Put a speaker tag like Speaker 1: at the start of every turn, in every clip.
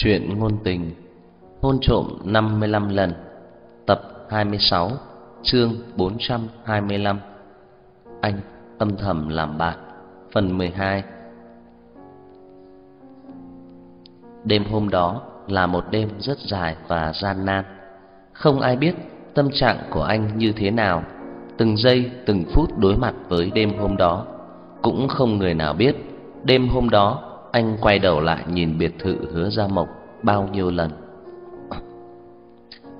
Speaker 1: Chuyện ngôn tình, Hôn trộm 55 lần, Tập 26 Chương 425 Anh âm thầm làm bạn, Phần 12 Đêm hôm đó là một đêm rất dài và gian nan. Không ai biết tâm trạng của anh như thế nào. Từng giây, từng phút đối mặt với đêm hôm đó, Cũng không người nào biết Đêm hôm đó anh quay đầu lại nhìn biệt thự hứa gia mộc bao nhiêu lần.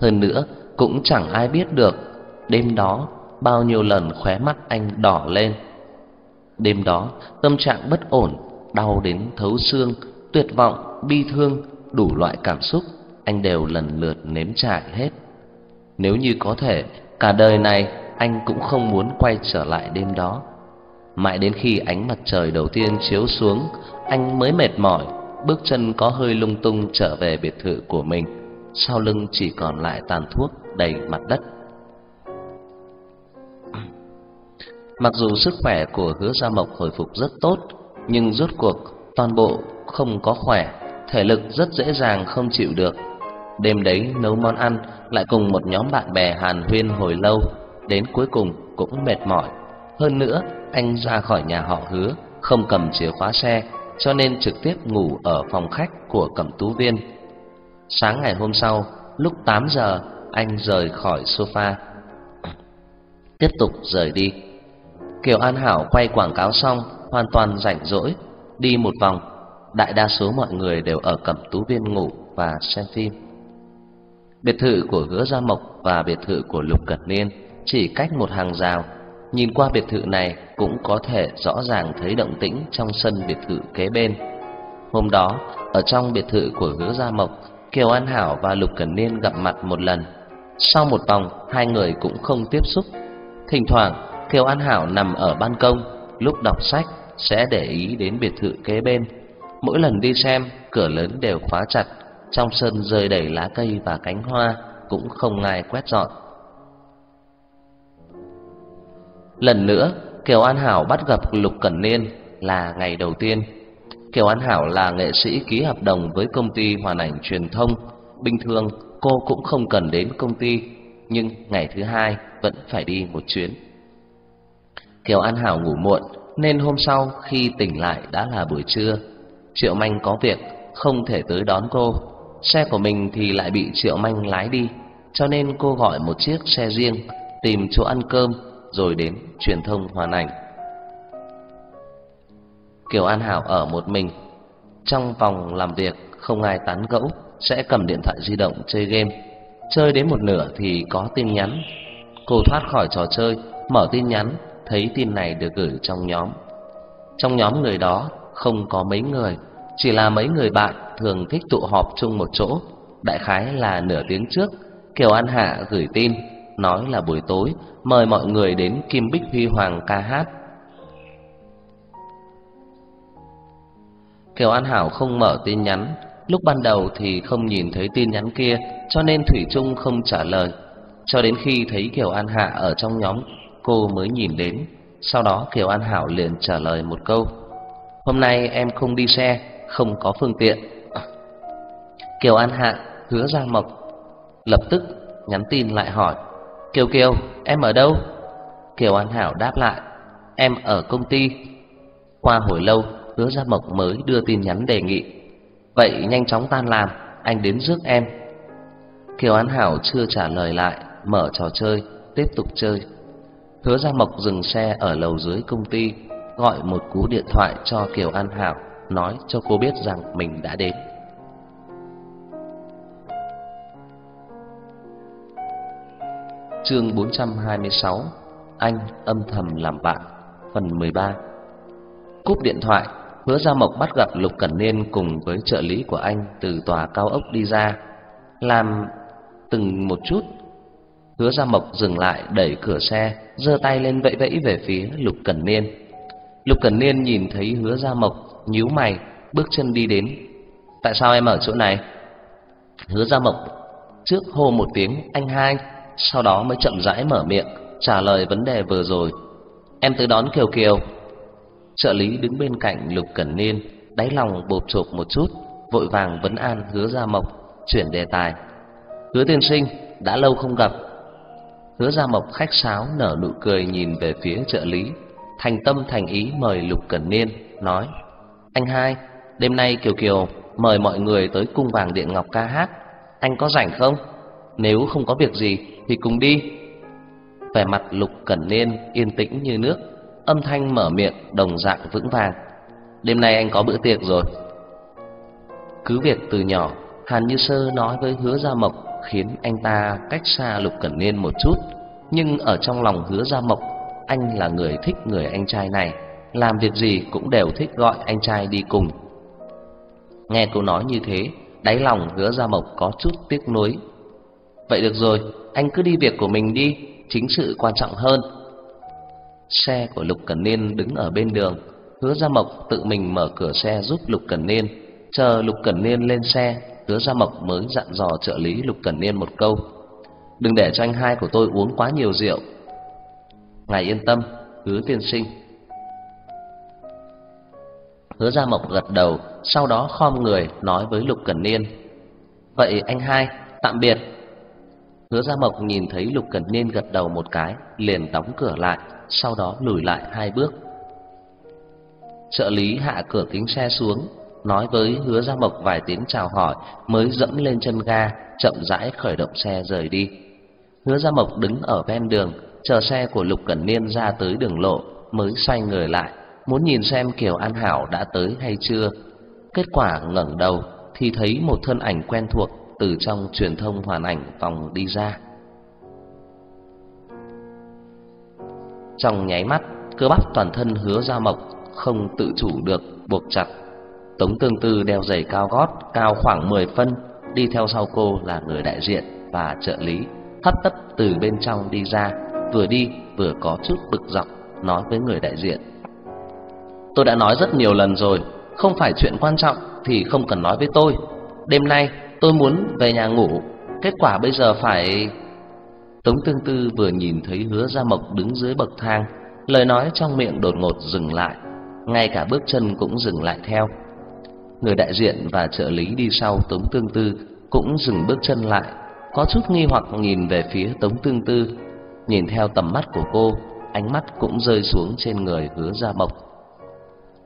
Speaker 1: Hơn nữa, cũng chẳng ai biết được đêm đó bao nhiêu lần khóe mắt anh đỏ lên. Đêm đó, tâm trạng bất ổn, đau đến thấu xương, tuyệt vọng, bi thương, đủ loại cảm xúc, anh đều lần lượt nếm trải hết. Nếu như có thể, cả đời này anh cũng không muốn quay trở lại đêm đó mãi đến khi ánh mặt trời đầu tiên chiếu xuống, anh mới mệt mỏi, bước chân có hơi lung tung trở về biệt thự của mình. Sau lưng chỉ còn lại tàn thuốc đầy mặt đất. Mặc dù sức khỏe của hứa gia mộc hồi phục rất tốt, nhưng rốt cuộc toàn bộ không có khỏe, thể lực rất dễ dàng không chịu được. Đêm đấy nấu món ăn, lại cùng một nhóm bạn bè hàn huyên hồi lâu, đến cuối cùng cũng mệt mỏi. Hơn nữa anh ra khỏi nhà họ hứa không cầm chìa khóa xe cho nên trực tiếp ngủ ở phòng khách của Cẩm Tú Viên. Sáng ngày hôm sau, lúc 8 giờ, anh rời khỏi sofa. Tiếp tục rời đi. Kiều An Hảo quay quảng cáo xong, hoàn toàn rảnh rỗi, đi một vòng. Đại đa số mọi người đều ở Cẩm Tú Viên ngủ và xem phim. Biệt thự của Hứa Gia Mộc và biệt thự của Lục Cẩn Niên chỉ cách một hàng rào Nhìn qua biệt thự này cũng có thể rõ ràng thấy động tĩnh trong sân biệt thự kế bên. Hôm đó, ở trong biệt thự của Hứa Gia Mộc, Kiều An Hảo và Lục Cẩn Niên gặp mặt một lần. Sau một vòng, hai người cũng không tiếp xúc. Thỉnh thoảng, Kiều An Hảo nằm ở ban công, lúc đọc sách sẽ để ý đến biệt thự kế bên. Mỗi lần đi xem, cửa lớn đều khóa chặt, trong sân rơi đầy lá cây và cánh hoa, cũng không ai quét dọn. Lần nữa, Kiều An Hảo bắt gặp Lục Cẩn Niên là ngày đầu tiên. Kiều An Hảo là nghệ sĩ ký hợp đồng với công ty hoàn ảnh truyền thông, bình thường cô cũng không cần đến công ty, nhưng ngày thứ hai vẫn phải đi một chuyến. Kiều An Hảo ngủ muộn nên hôm sau khi tỉnh lại đã là buổi trưa. Triệu Manh có việc không thể tới đón cô, xe của mình thì lại bị Triệu Manh lái đi, cho nên cô gọi một chiếc xe riêng tìm chỗ ăn cơm rồi đến truyền thông hoàn ảnh. Kiều An Hảo ở một mình, trong phòng làm việc không ai tán gẫu, sẽ cầm điện thoại di động chơi game. Chơi đến một nửa thì có tin nhắn. Cô thoát khỏi trò chơi, mở tin nhắn, thấy tin này được gửi trong nhóm. Trong nhóm người đó không có mấy người, chỉ là mấy người bạn thường thích tụ họp chung một chỗ. Đại khái là nửa tiếng trước, Kiều An Hạ gửi tin nói là buổi tối mời mọi người đến Kim Bích Huy Hoàng ca hát. Kiều An Hảo không mở tin nhắn, lúc ban đầu thì không nhìn thấy tin nhắn kia, cho nên Thủy Trung không trả lời. Cho đến khi thấy Kiều An Hạ ở trong nhóm, cô mới nhìn đến. Sau đó Kiều An Hảo liền trả lời một câu: "Hôm nay em không đi xe, không có phương tiện." Kiều An Hạ hứa ra mộc, lập tức nhắn tin lại hỏi: Kiều Kiều, em ở đâu? Kiều An Hảo đáp lại, em ở công ty. Qua hồi lâu, Hứa Gia Mộc mới đưa tin nhắn đề nghị. Vậy nhanh chóng tan làm, anh đến rước em. Kiều An Hảo chưa trả lời lại, mở trò chơi, tiếp tục chơi. Hứa Gia Mộc dừng xe ở lầu dưới công ty, gọi một cú điện thoại cho Kiều An Hảo, nói cho cô biết rằng mình đã đến. Chương 426 Anh âm thầm làm bạn, Phần 13 Cúp điện thoại, Hứa Gia Mộc bắt gặp Lục Cẩn Niên cùng với trợ lý của anh từ tòa cao ốc đi ra. Làm từng một chút, Hứa Gia Mộc dừng lại, đẩy cửa xe, giơ tay lên vẫy vẫy về phía Lục Cẩn Niên. Lục Cẩn Niên nhìn thấy Hứa Gia Mộc, nhíu mày, bước chân đi đến. Tại sao em ở chỗ này? Hứa Gia Mộc trước hô một tiếng, anh hai sau đó mới chậm rãi mở miệng trả lời vấn đề vừa rồi. Em tới đón Kiều Kiều. Trợ lý đứng bên cạnh Lục Cẩn Niên, đáy lòng bột chộp một chút, vội vàng vấn an Hứa Gia Mộc, chuyển đề tài. "Hứa tiên sinh, đã lâu không gặp." Hứa Gia Mộc khách sáo nở nụ cười nhìn về phía trợ lý, thành tâm thành ý mời Lục Cẩn Niên, nói: "Anh hai, đêm nay Kiều Kiều mời mọi người tới cung vàng điện ngọc ca hát, anh có rảnh không? Nếu không có việc gì thì cùng đi." Vẻ mặt Lục Cẩn Niên yên tĩnh như nước, âm thanh mở miệng đồng dạng vững vàng. "Đêm nay anh có bữa tiệc rồi." Cứ việc từ nhỏ, Hàn Như Sơ nói với Hứa Gia Mộc khiến anh ta cách xa Lục Cẩn Niên một chút, nhưng ở trong lòng Hứa Gia Mộc, anh là người thích người anh trai này, làm việc gì cũng đều thích gọi anh trai đi cùng. Nghe câu nói như thế, đáy lòng Hứa Gia Mộc có chút tiếc nuối. Vậy được rồi, anh cứ đi việc của mình đi, chính sự quan trọng hơn. Xe của Lục Cẩn Niên đứng ở bên đường, Hứa Gia Mộc tự mình mở cửa xe giúp Lục Cẩn Niên, chờ Lục Cẩn Niên lên xe, Hứa Gia Mộc mới dặn dò trợ lý Lục Cẩn Niên một câu: "Đừng để cho anh hai của tôi uống quá nhiều rượu." "Ngài yên tâm, Hứa tiên sinh." Hứa Gia Mộc gật đầu, sau đó khom người nói với Lục Cẩn Niên: "Vậy anh hai, tạm biệt." Hứa Gia Mộc nhìn thấy Lục Cẩn Niên gật đầu một cái, liền đóng cửa lại, sau đó lùi lại hai bước. Trợ lý hạ cửa kính xe xuống, nói với Hứa Gia Mộc vài tiếng chào hỏi, mới dẫm lên chân ga, chậm rãi khởi động xe rời đi. Hứa Gia Mộc đứng ở ven đường, chờ xe của Lục Cẩn Niên ra tới đường lộ, mới xoay người lại, muốn nhìn xem Kiều An Hảo đã tới hay chưa. Kết quả ngẩng đầu thì thấy một thân ảnh quen thuộc từ trong truyền thông hoàn ảnh vòng đi ra. Trong nháy mắt, cơ bắp toàn thân Hứa ra Mộc không tự chủ được buộc chặt. Tống Tương Tư đeo giày cao gót, cao khoảng 10 phân, đi theo sau cô là người đại diện và trợ lý, hấp tấp từ bên trong đi ra, vừa đi vừa có chút bực dọc nói với người đại diện. Tôi đã nói rất nhiều lần rồi, không phải chuyện quan trọng thì không cần nói với tôi. Đêm nay tôi muốn về nhà ngủ, kết quả bây giờ phải Tống Tương Tư vừa nhìn thấy Hứa Gia Mộc đứng dưới bậc thang, lời nói trong miệng đột ngột dừng lại, ngay cả bước chân cũng dừng lại theo. Người đại diện và trợ lý đi sau Tống Tương Tư cũng dừng bước chân lại, có chút nghi hoặc nhìn về phía Tống Tương Tư, nhìn theo tầm mắt của cô, ánh mắt cũng rơi xuống trên người Hứa Gia Mộc.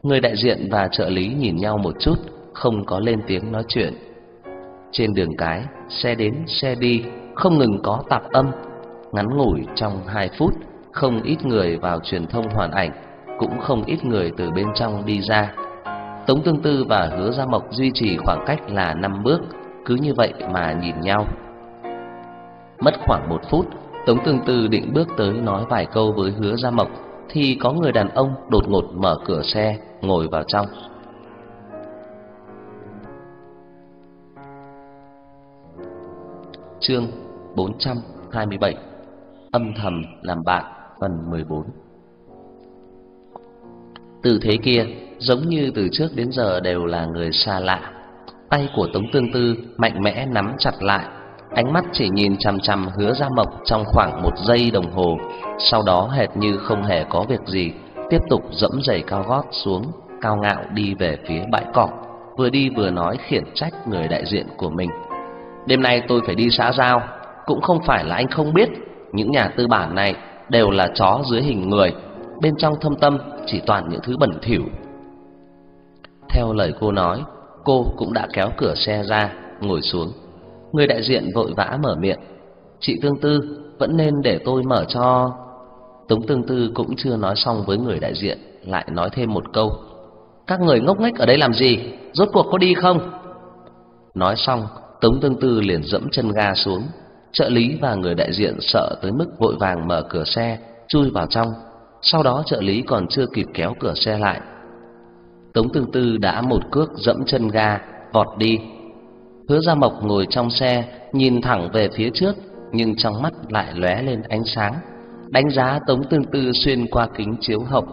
Speaker 1: Người đại diện và trợ lý nhìn nhau một chút, không có lên tiếng nói chuyện. Trên đường cái, xe đến xe đi, không ngừng có tạp âm, ngắn ngủi trong 2 phút, không ít người vào truyền thông hoàn ảnh, cũng không ít người từ bên trong đi ra. Tống Tương Tư và Hứa Gia Mộc duy trì khoảng cách là 5 bước, cứ như vậy mà nhìn nhau. Mất khoảng một phút, Tống Tương Tư định bước tới nói vài câu với Hứa Gia Mộc thì có người đàn ông đột ngột mở cửa xe, ngồi vào trong. Chương 427 Âm thầm làm bạn phần 14 Từ thế kia, giống như từ trước đến giờ đều là người xa lạ. Tay của Tống Tương Tư mạnh mẽ nắm chặt lại, ánh mắt chỉ nhìn chằm chằm Hứa ra Mộc trong khoảng một giây đồng hồ, sau đó hệt như không hề có việc gì, tiếp tục dẫm giày cao gót xuống, cao ngạo đi về phía bãi cỏ, vừa đi vừa nói khiển trách người đại diện của mình. Đêm nay tôi phải đi xã giao, cũng không phải là anh không biết, những nhà tư bản này đều là chó dưới hình người, bên trong thâm tâm chỉ toàn những thứ bẩn thỉu. Theo lời cô nói, cô cũng đã kéo cửa xe ra, ngồi xuống. Người đại diện vội vã mở miệng, "Chị Tương Tư, vẫn nên để tôi mở cho." Tống Tương Tư cũng chưa nói xong với người đại diện, lại nói thêm một câu, "Các người ngốc nghếch ở đây làm gì? Rốt cuộc có đi không?" Nói xong, Tống Tương Tư liền dẫm chân ga xuống. Trợ lý và người đại diện sợ tới mức vội vàng mở cửa xe, chui vào trong. Sau đó trợ lý còn chưa kịp kéo cửa xe lại. Tống Tương Tư đã một cước dẫm chân ga, vọt đi. Hứa Gia Mộc ngồi trong xe, nhìn thẳng về phía trước, nhưng trong mắt lại lóe lên ánh sáng. Đánh giá Tống Tương Tư xuyên qua kính chiếu hậu.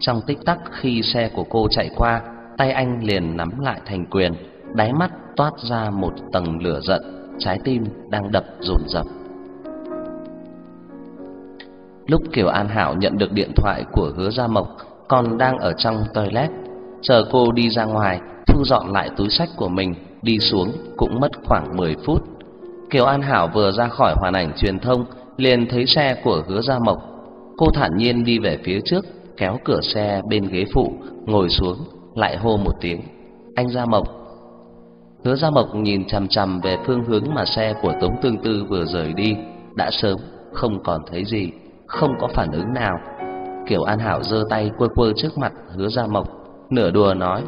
Speaker 1: Trong tích tắc khi xe của cô chạy qua, tay anh liền nắm lại thành quyền, đáy mắt toát ra một tầng lửa giận, trái tim đang đập dồn dập. Lúc Kiều An Hảo nhận được điện thoại của Hứa Gia Mộc, còn đang ở trong toilet, chờ cô đi ra ngoài thu dọn lại túi sách của mình, đi xuống cũng mất khoảng 10 phút. Kiều An Hảo vừa ra khỏi hoàn ảnh truyền thông, liền thấy xe của Hứa Gia Mộc. Cô thản nhiên đi về phía trước, kéo cửa xe bên ghế phụ, ngồi xuống, lại hô một tiếng: "Anh Gia Mộc." Hứa Gia Mộc nhìn chằm chằm về phương hướng mà xe của Tống Tương Tư vừa rời đi, đã sớm không còn thấy gì, không có phản ứng nào. Kiều An Hảo giơ tay quơ quơ trước mặt Hứa Gia Mộc, nửa đùa nói: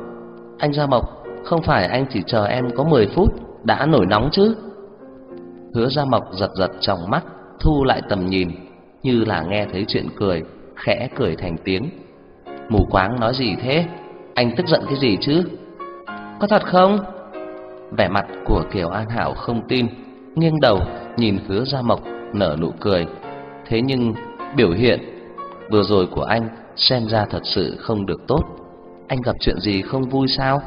Speaker 1: "Anh Gia Mộc, không phải anh chỉ chờ em có 10 phút đã nổi nóng chứ?" Hứa Gia Mộc giật giật trong mắt, thu lại tầm nhìn, như là nghe thấy chuyện cười, khẽ cười thành tiếng. Mù quáng nói gì thế? Anh tức giận cái gì chứ? Có thật không? Vẻ mặt của Kiều An Hảo không tin, nghiêng đầu nhìn Hứa Gia Mộc nở nụ cười. Thế nhưng biểu hiện vừa rồi của anh xem ra thật sự không được tốt. Anh gặp chuyện gì không vui sao?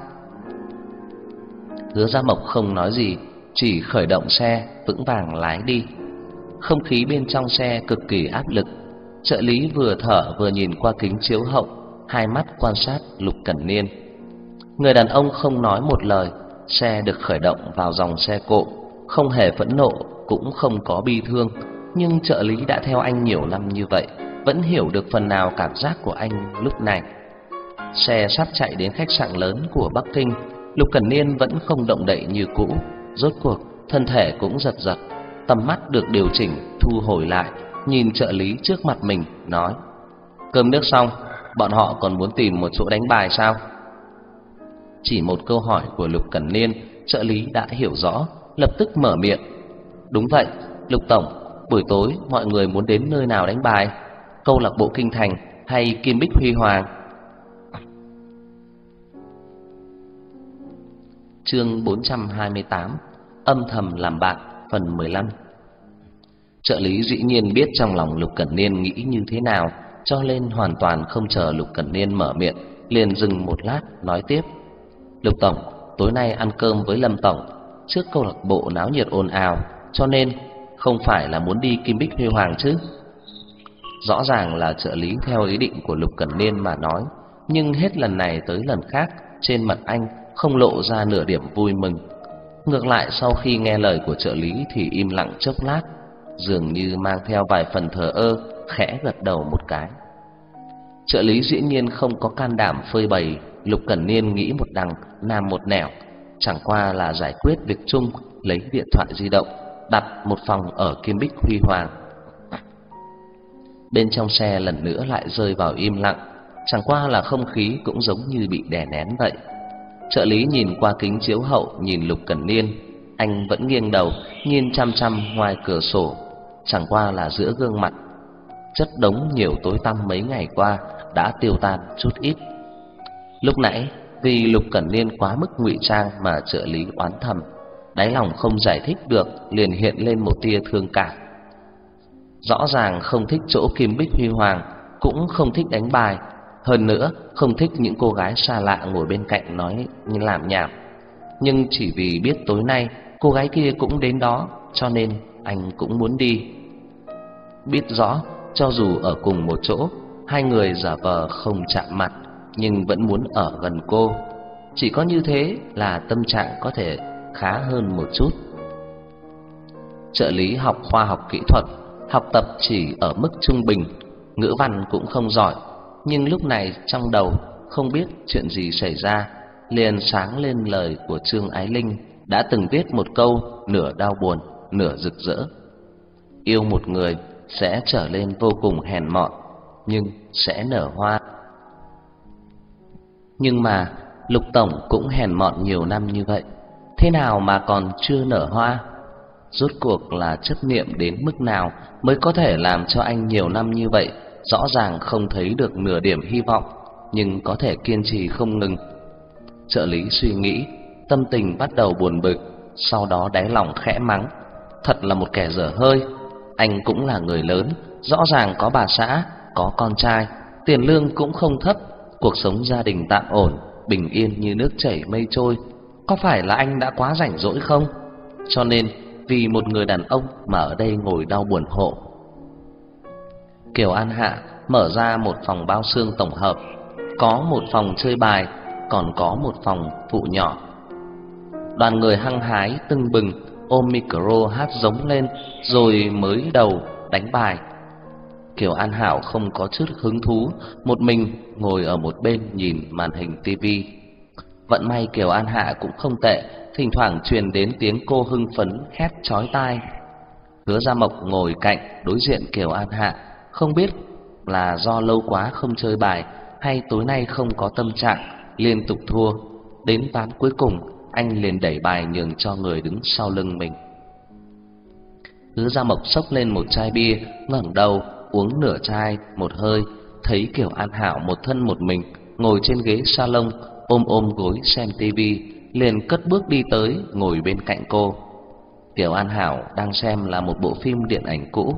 Speaker 1: Hứa Gia Mộc không nói gì, chỉ khởi động xe vững vàng lái đi. Không khí bên trong xe cực kỳ áp lực. Trợ lý vừa thở vừa nhìn qua kính chiếu hậu, hai mắt quan sát Lục Cẩn Niên. Người đàn ông không nói một lời, xe được khởi động vào dòng xe cộ, không hề phẫn nộ, cũng không có bi thương, nhưng trợ lý đã theo anh nhiều năm như vậy, vẫn hiểu được phần nào cảm giác của anh lúc này. Xe sắp chạy đến khách sạn lớn của Bắc Kinh, Lục Cẩn Niên vẫn không động đậy như cũ, rốt cuộc thân thể cũng giật giật, tầm mắt được điều chỉnh thu hồi lại, nhìn trợ lý trước mặt mình nói: "Cơm nước xong, bọn họ còn muốn tìm một chỗ đánh bài sao?" Chỉ một câu hỏi của Lục Cẩn Niên, trợ lý đã hiểu rõ, lập tức mở miệng. "Đúng vậy, Lục tổng, buổi tối mọi người muốn đến nơi nào đánh bài? Câu lạc bộ Kinh Thành hay Kim Bích Huy Hoàng?" Chương 428: Âm thầm làm bạn, phần 15. Trợ lý dĩ nhiên biết trong lòng Lục Cẩn Niên nghĩ như thế nào, cho nên hoàn toàn không chờ Lục Cẩn Niên mở miệng, liền dừng một lát nói tiếp. Lục tổng, tối nay ăn cơm với Lâm tổng, trước câu lạc bộ náo nhiệt ồn ào, cho nên không phải là muốn đi Kim Bích Huy Hoàng chứ? Rõ ràng là trợ lý theo ý định của Lục Cẩn Niên mà nói, nhưng hết lần này tới lần khác, trên mặt anh không lộ ra nửa điểm vui mừng. Ngược lại sau khi nghe lời của trợ lý thì im lặng chốc lát, dường như mang theo vài phần thờ ơ, khẽ gật đầu một cái. Trợ lý dĩ nhiên không có can đảm phơi bày Lục Cẩn Niên nghĩ một đằng, nam một nẻo, chẳng qua là giải quyết việc chung, lấy điện thoại di động, đặt một phòng ở Kim Bích Huy Hoàng. Bên trong xe lần nữa lại rơi vào im lặng, chẳng qua là không khí cũng giống như bị đè nén vậy. Trợ lý nhìn qua kính chiếu hậu nhìn Lục Cẩn Niên, anh vẫn nghiêng đầu nhìn chăm chăm ngoài cửa sổ, chẳng qua là giữa gương mặt chất đống nhiều tối tăm mấy ngày qua đã tiêu tan chút ít. Lúc nãy, vì Lục Cẩn Niên quá mức ngụy trang mà trợ lý oán thầm, đáy lòng không giải thích được, liền hiện lên một tia thương cảm. Rõ ràng không thích chỗ Kim Bích Huy Hoàng, cũng không thích đánh bài, hơn nữa không thích những cô gái xa lạ ngồi bên cạnh nói như làm nhảm. Nhưng chỉ vì biết tối nay cô gái kia cũng đến đó, cho nên anh cũng muốn đi. Biết rõ, cho dù ở cùng một chỗ, hai người giả vờ không chạm mặt, nhưng vẫn muốn ở gần cô. Chỉ có như thế là tâm trạng có thể khá hơn một chút. Trợ lý học khoa học kỹ thuật, học tập chỉ ở mức trung bình, ngữ văn cũng không giỏi, nhưng lúc này trong đầu không biết chuyện gì xảy ra, liền sáng lên lời của Trương Ái Linh đã từng viết một câu nửa đau buồn, nửa rực rỡ. Yêu một người sẽ trở nên vô cùng hèn mọn, nhưng sẽ nở hoa. Nhưng mà Lục Tổng cũng hèn mọn nhiều năm như vậy, thế nào mà còn chưa nở hoa? Rốt cuộc là chấp niệm đến mức nào mới có thể làm cho anh nhiều năm như vậy rõ ràng không thấy được nửa điểm hy vọng, nhưng có thể kiên trì không ngừng. Trợ lý suy nghĩ, tâm tình bắt đầu buồn bực, sau đó đáy lòng khẽ mắng, thật là một kẻ dở hơi. Anh cũng là người lớn, rõ ràng có bà xã, có con trai, tiền lương cũng không thấp, cuộc sống gia đình tạm ổn, bình yên như nước chảy mây trôi. Có phải là anh đã quá rảnh rỗi không? Cho nên vì một người đàn ông mà ở đây ngồi đau buồn hộ. Kiều An Hạ mở ra một phòng bao xương tổng hợp, có một phòng chơi bài, còn có một phòng phụ nhỏ. Đoàn người hăng hái tưng bừng ôm micro hát giống lên rồi mới đầu đánh bài. Kiều An Hảo không có chút hứng thú, một mình ngồi ở một bên nhìn màn hình tivi. Vận may Kiều An Hạ cũng không tệ, thỉnh thoảng truyền đến tiếng cô hưng phấn hét chói tai. Hứa Gia Mộc ngồi cạnh đối diện Kiều An Hạ, không biết là do lâu quá không chơi bài hay tối nay không có tâm trạng, liên tục thua. Đến ván cuối cùng, anh liền đẩy bài nhường cho người đứng sau lưng mình. Hứa Gia Mộc xốc lên một chai bia, ngẩng đầu uống nửa chai một hơi, thấy Kiều An Hảo một thân một mình ngồi trên ghế salon, ôm ôm gối xem tivi, liền cất bước đi tới ngồi bên cạnh cô. Kiều An Hảo đang xem là một bộ phim điện ảnh cũ,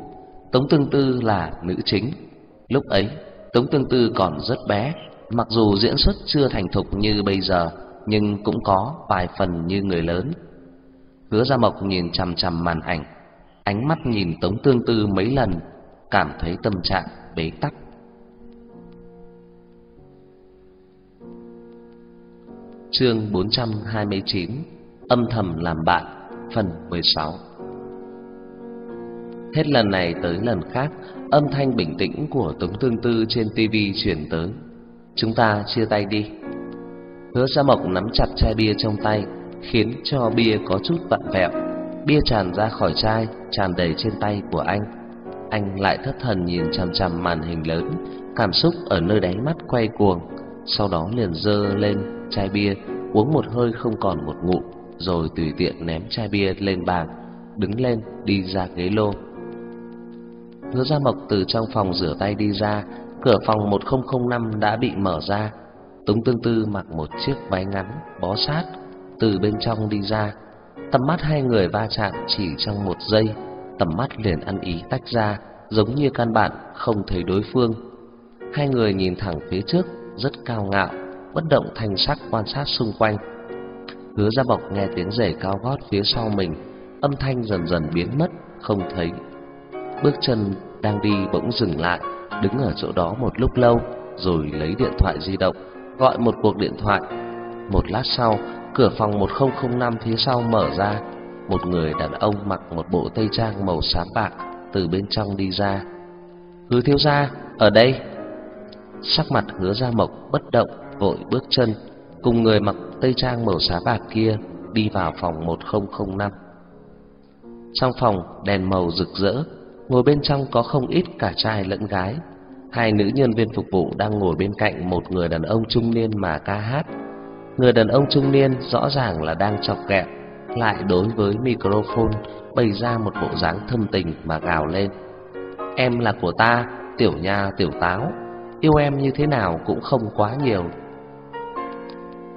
Speaker 1: Tống Tương Tư là nữ chính. Lúc ấy, Tống Tương Tư còn rất bé, mặc dù diễn xuất chưa thành thục như bây giờ, nhưng cũng có vài phần như người lớn. Hứa Gia Mộc nhìn chằm chằm màn ảnh, ánh mắt nhìn Tống Tương Tư mấy lần, cảm thấy tâm trạng bế tắc. Chương 429: Âm thầm làm bạn, phần 16. Hết lần này tới lần khác, âm thanh bình tĩnh của Tống Tương Tư trên tivi truyền tới. "Chúng ta chia tay đi." Hứa Sa Mộc nắm chặt chai bia trong tay, khiến cho bia có chút vặn vẹo. Bia tràn ra khỏi chai, tràn đầy trên tay của anh. Anh lại thất thần nhìn chằm chằm màn hình lớn, cảm xúc ở nơi đáy mắt quay cuồng, sau đó liền dơ lên chai bia, uống một hơi không còn một ngụm, rồi tùy tiện ném chai bia lên bàn, đứng lên đi ra ghế lô. Hứa Gia Mộc từ trong phòng rửa tay đi ra, cửa phòng 1005 đã bị mở ra. Tống Tương Tư mặc một chiếc váy ngắn bó sát từ bên trong đi ra. Tầm mắt hai người va chạm chỉ trong một giây, tầm mắt liền ăn ý tách ra, giống như căn bản không thấy đối phương. Hai người nhìn thẳng phía trước, rất cao ngạo, bất động thanh sắc quan sát xung quanh. Hứa Gia Bộc nghe tiếng giày cao gót phía sau mình, âm thanh dần dần biến mất, không thấy Bước chân đang đi bỗng dừng lại, đứng ở chỗ đó một lúc lâu, rồi lấy điện thoại di động, gọi một cuộc điện thoại. Một lát sau, cửa phòng 1005 phía sau mở ra, một người đàn ông mặc một bộ tây trang màu xám bạc từ bên trong đi ra. Hứa thiếu gia, ở đây. Sắc mặt hứa gia mộc bất động, vội bước chân, cùng người mặc tây trang màu xám bạc kia đi vào phòng 1005. Trong phòng đèn màu rực rỡ, ngồi bên trong có không ít cả trai lẫn gái. Hai nữ nhân viên phục vụ đang ngồi bên cạnh một người đàn ông trung niên mà ca hát. Người đàn ông trung niên rõ ràng là đang chọc ghẹo, lại đối với microphone bày ra một bộ dáng thâm tình mà gào lên. Em là của ta, tiểu nha tiểu táo, yêu em như thế nào cũng không quá nhiều.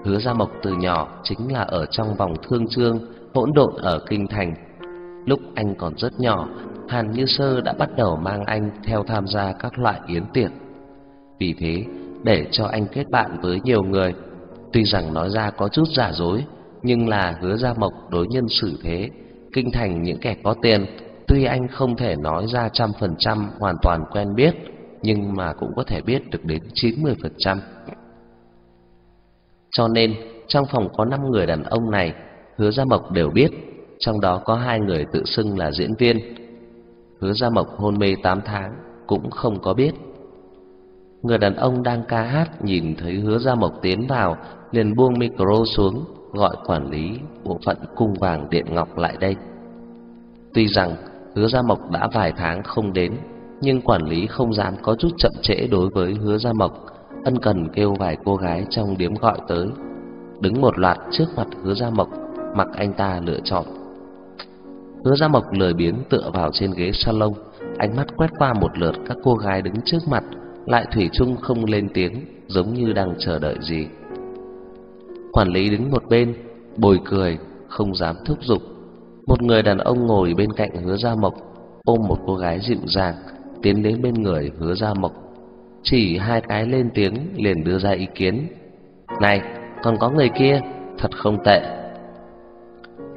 Speaker 1: Hứa Gia Mộc từ nhỏ chính là ở trong vòng thương trương hỗn độn ở kinh thành. Lúc anh còn rất nhỏ Hàn Như Sơ đã bắt đầu mang anh theo tham gia các loại yến tiệc. Vì thế, để cho anh kết bạn với nhiều người, tuy rằng nói ra có chút giả dối, nhưng là hứa Gia mộc đối nhân xử thế, kinh thành những kẻ có tiền, tuy anh không thể nói ra trăm phần trăm hoàn toàn quen biết, nhưng mà cũng có thể biết được đến chín mươi phần trăm. Cho nên, trong phòng có năm người đàn ông này, hứa Gia mộc đều biết, trong đó có hai người tự xưng là diễn viên, Hứa Gia Mộc hôn mê tám tháng cũng không có biết. Người đàn ông đang ca hát nhìn thấy Hứa Gia Mộc tiến vào, liền buông micro xuống, gọi quản lý bộ phận cung vàng điện ngọc lại đây. Tuy rằng Hứa Gia Mộc đã vài tháng không đến, nhưng quản lý không dám có chút chậm trễ đối với Hứa Gia Mộc, ân cần kêu vài cô gái trong điếm gọi tới. Đứng một loạt trước mặt Hứa Gia Mộc, mặc anh ta lựa chọn Hứa Gia Mộc lười biếng tựa vào trên ghế salon, ánh mắt quét qua một lượt các cô gái đứng trước mặt, lại thủy chung không lên tiếng, giống như đang chờ đợi gì. Quản lý đứng một bên, bồi cười, không dám thúc giục. Một người đàn ông ngồi bên cạnh Hứa Gia Mộc, ôm một cô gái dịu dàng, tiến đến bên người Hứa Gia Mộc, chỉ hai cái lên tiếng liền đưa ra ý kiến. "Này, còn có người kia, thật không tệ."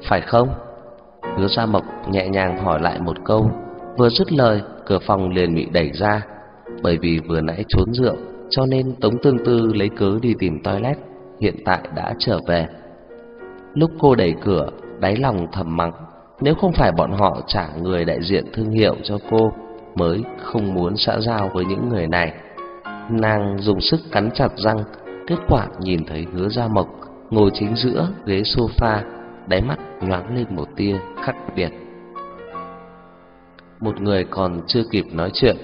Speaker 1: "Phải không?" Hứa gia Mộc nhẹ nhàng hỏi lại một câu, vừa dứt lời, cửa phòng liền bị đẩy ra. Bởi vì vừa nãy trốn rượu, cho nên Tống Tương Tư lấy cớ đi tìm toilet hiện tại đã trở về. Lúc cô đẩy cửa, đáy lòng thầm mắng, nếu không phải bọn họ trả người đại diện thương hiệu cho cô, mới không muốn xã giao với những người này. Nàng dùng sức cắn chặt răng, kết quả nhìn thấy Hứa Gia Mộc ngồi chính giữa ghế sofa, đáy mắt nhoáng lên một tia khắc biệt. Một người còn chưa kịp nói chuyện,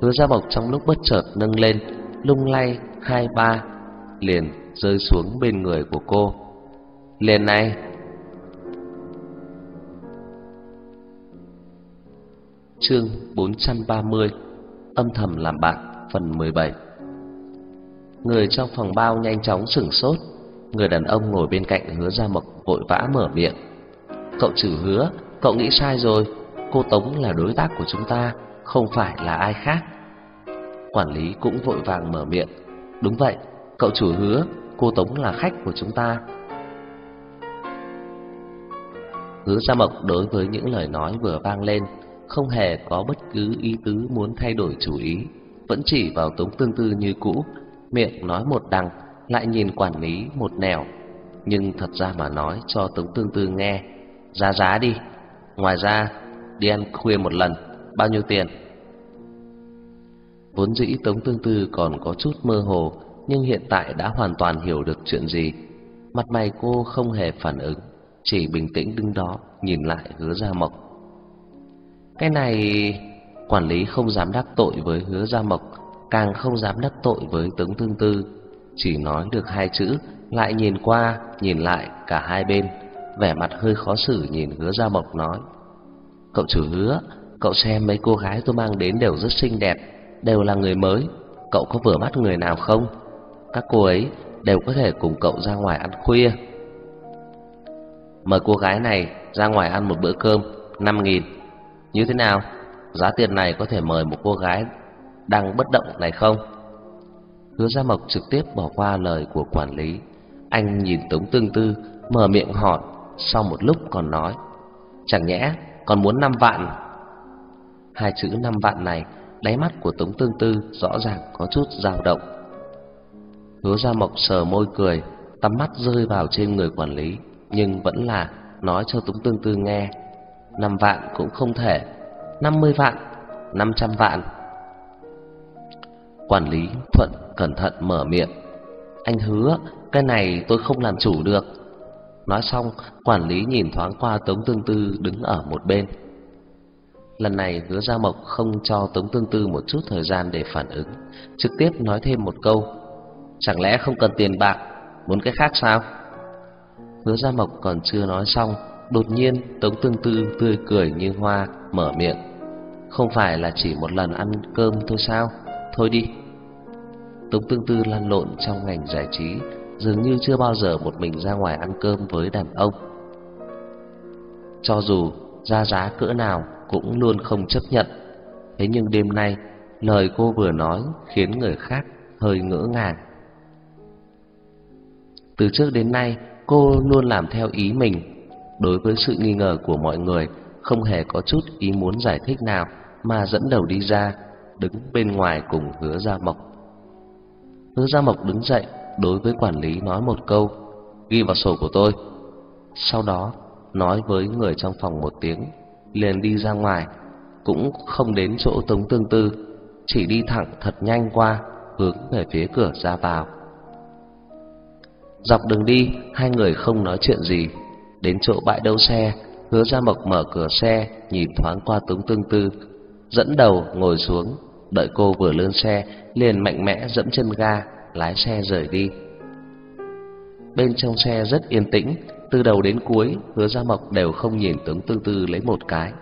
Speaker 1: Hứa Gia Mộc trong lúc bất chợt nâng lên, lung lay hai ba, liền rơi xuống bên người của cô. Lên này, Chương 430 Âm thầm làm bạn Phần 17 Người trong phòng bao nhanh chóng sửng sốt. Người đàn ông ngồi bên cạnh hứa ra mộc vội vã mở miệng. Cậu trừ hứa Cậu nghĩ sai rồi. Cô Tống là đối tác của chúng ta Không phải là ai khác. Quản lý cũng vội vàng mở miệng. Đúng vậy Cậu chủ hứa. Cô Tống là khách của chúng ta Hứa Gia Mộc đối với những lời nói vừa vang lên không hề có bất cứ ý tứ muốn thay đổi chủ ý, vẫn chỉ vào Tống Tương Tư như cũ, miệng nói một đằng, lại nhìn quản lý một nẻo. Nhưng thật ra mà nói cho Tống Tương Tư nghe, giá giá đi. Ngoài ra, đi ăn khuya một lần, bao nhiêu tiền? Vốn dĩ Tống Tương Tư còn có chút mơ hồ, nhưng hiện tại đã hoàn toàn hiểu được chuyện gì. Mặt mày cô không hề phản ứng, chỉ bình tĩnh đứng đó nhìn lại Hứa Gia Mộc. Cái này quản lý không dám đắc tội với Hứa Gia Mộc, càng không dám đắc tội với Tống Tương Tư, chỉ nói được hai chữ, lại nhìn qua, nhìn lại cả hai bên, vẻ mặt hơi khó xử nhìn Hứa Gia Mộc nói: "Cậu chủ Hứa, cậu xem mấy cô gái tôi mang đến đều rất xinh đẹp, đều là người mới, cậu có vừa mắt người nào không? Các cô ấy đều có thể cùng cậu ra ngoài ăn khuya." Mời cô gái này ra ngoài ăn một bữa cơm năm nghìn như thế nào? Giá tiền này có thể mời một cô gái đang bất động này không? Hứa Gia Mộc trực tiếp bỏ qua lời của quản lý. Anh nhìn Tống Tương Tư, mở miệng hỏi, sau một lúc còn nói, chẳng nhẽ còn muốn năm vạn? Hai chữ năm vạn này, đáy mắt của Tống Tương Tư rõ ràng có chút dao động. Hứa Gia Mộc sờ môi cười, tầm mắt rơi vào trên người quản lý, nhưng vẫn là nói cho Tống Tương Tư nghe năm vạn cũng không thể năm mươi vạn năm trăm vạn. Quản lý Thuận cẩn thận mở miệng Anh hứa Cái này tôi không làm chủ được. Nói xong Quản lý nhìn thoáng qua Tống Tương Tư đứng ở một bên. Lần này hứa Gia Mộc không cho Tống Tương Tư một chút thời gian để phản ứng Trực tiếp nói thêm một câu Chẳng lẽ không cần tiền bạc? Muốn cái khác sao? Hứa Gia Mộc còn chưa nói xong, Đột nhiên Tống Tương Tư tươi cười như hoa, Mở miệng. Không phải là chỉ một lần ăn cơm thôi sao? Thôi đi. Tống Tương Tư lăn lộn trong ngành giải trí, Dường như chưa bao giờ một mình ra ngoài ăn cơm với đàn ông. Cho dù ra giá cỡ nào Cũng luôn không chấp nhận. Thế nhưng đêm nay, Lời cô vừa nói khiến người khác hơi ngỡ ngàng. Từ trước đến nay cô luôn làm theo ý mình đối với sự nghi ngờ của mọi người không hề có chút ý muốn giải thích nào mà dẫn đầu đi ra, đứng bên ngoài cùng Hứa Gia Mộc. Hứa Gia Mộc đứng dậy, đối với quản lý nói một câu, ghi vào sổ của tôi. Sau đó nói với người trong phòng một tiếng, liền đi ra ngoài, cũng không đến chỗ Tống Tương Tư, chỉ đi thẳng thật nhanh qua, hướng về phía cửa ra vào. Dọc đường đi, hai người không nói chuyện gì, Đến chỗ bãi đậu xe, Hứa Gia Mộc mở cửa xe, nhìn thoáng qua Tống Tương Tư, dẫn đầu ngồi xuống, đợi cô vừa lên xe, liền mạnh mẽ dẫm chân ga, lái xe rời đi. Bên trong xe rất yên tĩnh, từ đầu đến cuối, Hứa Gia Mộc đều không nhìn Tống Tương Tư lấy một cái.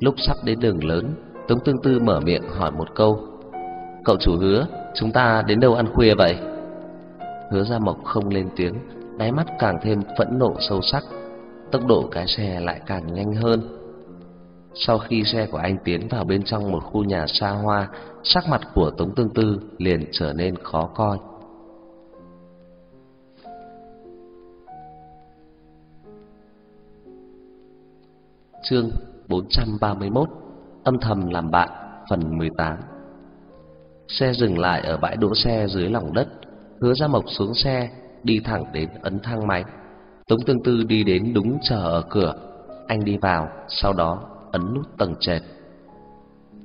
Speaker 1: Lúc sắp đến đường lớn, Tống Tương Tư mở miệng hỏi một câu: "Cậu chủ Hứa, chúng ta đến đâu ăn khuya vậy?" Hứa Gia Mộc không lên tiếng, đáy mắt càng thêm phẫn nộ sâu sắc tốc độ cái xe lại càng nhanh hơn. Sau khi xe của anh tiến vào bên trong một khu nhà xa hoa, sắc mặt của Tống Tương Tư liền trở nên khó coi. Chương 431 Âm thầm làm bạn Phần 18 Xe dừng lại ở bãi đỗ xe dưới lòng đất Hứa ra mộc xuống xe đi thẳng đến ấn thang máy. Tống Tương Tư đi đến đúng chờ ở cửa, anh đi vào, sau đó ấn nút tầng trệt.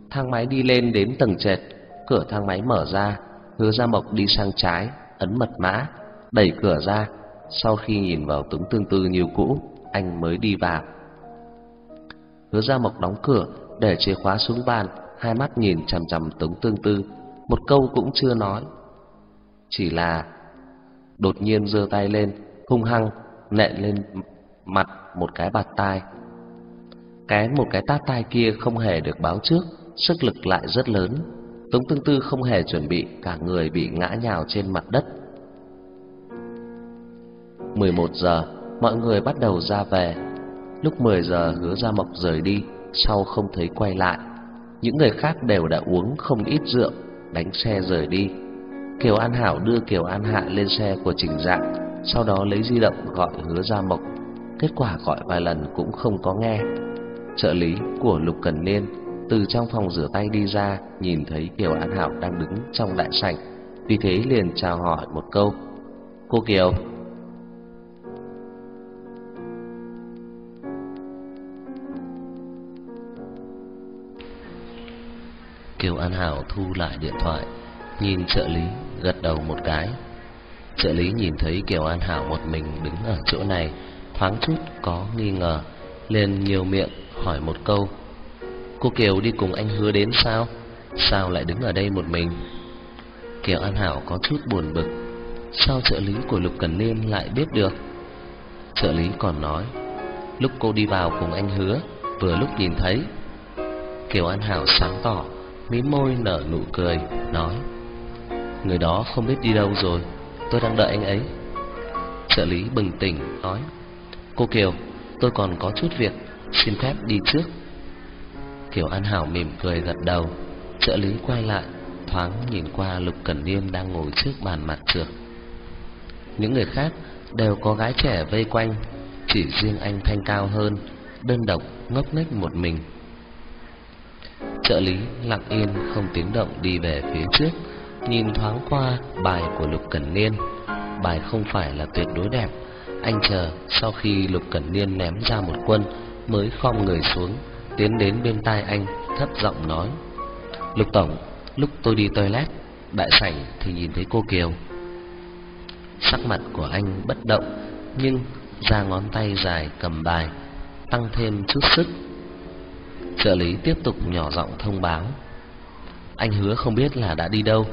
Speaker 1: Thang máy đi lên đến tầng trệt, cửa thang máy mở ra, Hứa Gia Mộc đi sang trái, ấn mật mã, đẩy cửa ra, sau khi nhìn vào Tống Tương Tư như cũ, anh mới đi vào. Hứa Gia Mộc đóng cửa, để chìa khóa xuống bàn, hai mắt nhìn chằm chằm Tống Tương Tư, một câu cũng chưa nói. Chỉ là đột nhiên giơ tay lên, hung hăng nện lên mặt một cái bạt tai. Cái một cái tát tai kia không hề được báo trước, sức lực lại rất lớn. Tống Tương Tư không hề chuẩn bị, cả người bị ngã nhào trên mặt đất. 11 giờ, mọi người bắt đầu ra về. Lúc 10 giờ hứa ra mộc rời đi, sau không thấy quay lại. Những người khác đều đã uống không ít rượu, đánh xe rời đi. Kiều An Hảo đưa Kiều An Hạ lên xe của Trình Dạng, sau đó lấy di động gọi Hứa Gia Mộc. Kết quả gọi vài lần cũng không có nghe. Trợ lý của Lục Cần Niên từ trong phòng rửa tay đi ra, nhìn thấy Kiều An Hảo đang đứng trong đại sảnh, vì thế liền chào hỏi một câu. "Cô Kiều, Kiều An Hảo thu lại điện thoại, nhìn trợ lý gật đầu một cái. Trợ lý nhìn thấy Kiều An Hảo một mình đứng ở chỗ này, thoáng chút có nghi ngờ, liền nhiều miệng hỏi một câu: "Cô Kiều đi cùng anh Hứa đến sao? Sao lại đứng ở đây một mình?" Kiều An Hảo có chút buồn bực, sao trợ lý của Lục Cần Niên lại biết được? Trợ lý còn nói, lúc cô đi vào cùng anh Hứa, vừa lúc nhìn thấy. Kiều An Hảo sáng tỏ, mím môi nở nụ cười, nói: "Người đó không biết đi đâu rồi, tôi đang đợi anh ấy." Trợ lý bình tĩnh nói: "Cô Kiều, tôi còn có chút việc, xin phép đi trước." Kiều An Hảo mỉm cười gật đầu, trợ lý quay lại, thoáng nhìn qua Lục Cẩn Niêm đang ngồi trước bàn mặt trược. Những người khác đều có gái trẻ vây quanh, chỉ riêng anh thanh cao hơn, đơn độc ngốc nghếch một mình. Trợ lý lặng yên không tiếng động đi về phía trước, nhìn thoáng qua bài của Lục Cẩn Niên. Bài không phải là tuyệt đối đẹp, anh chờ sau khi Lục Cẩn Niên ném ra một quân mới khom người xuống, tiến đến bên tai anh, thấp giọng nói: "Lục tổng, lúc tôi đi toilet, đại sảnh thì nhìn thấy cô Kiều." Sắc mặt của anh bất động, nhưng ra ngón tay dài cầm bài, tăng thêm chút sức. Trợ lý tiếp tục nhỏ giọng thông báo. Anh hứa không biết là đã đi đâu.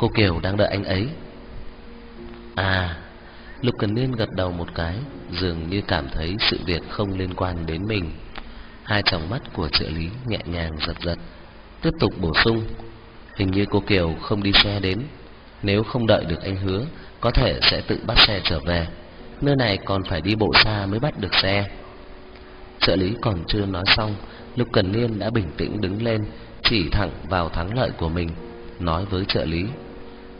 Speaker 1: Cô Kiều đang đợi anh ấy. À Lục Cần Niên gật đầu một cái Dường như cảm thấy sự việc không liên quan đến mình. Hai tròng mắt của trợ lý nhẹ nhàng giật giật. Tiếp tục bổ sung Hình như cô Kiều không đi xe đến. Nếu không đợi được anh hứa Có thể sẽ tự bắt xe trở về. Nơi này còn phải đi bộ xa mới bắt được xe. Trợ lý còn chưa nói xong Lục Cần Niên đã bình tĩnh đứng lên, chỉ thẳng vào thắng lợi của mình, nói với trợ lý: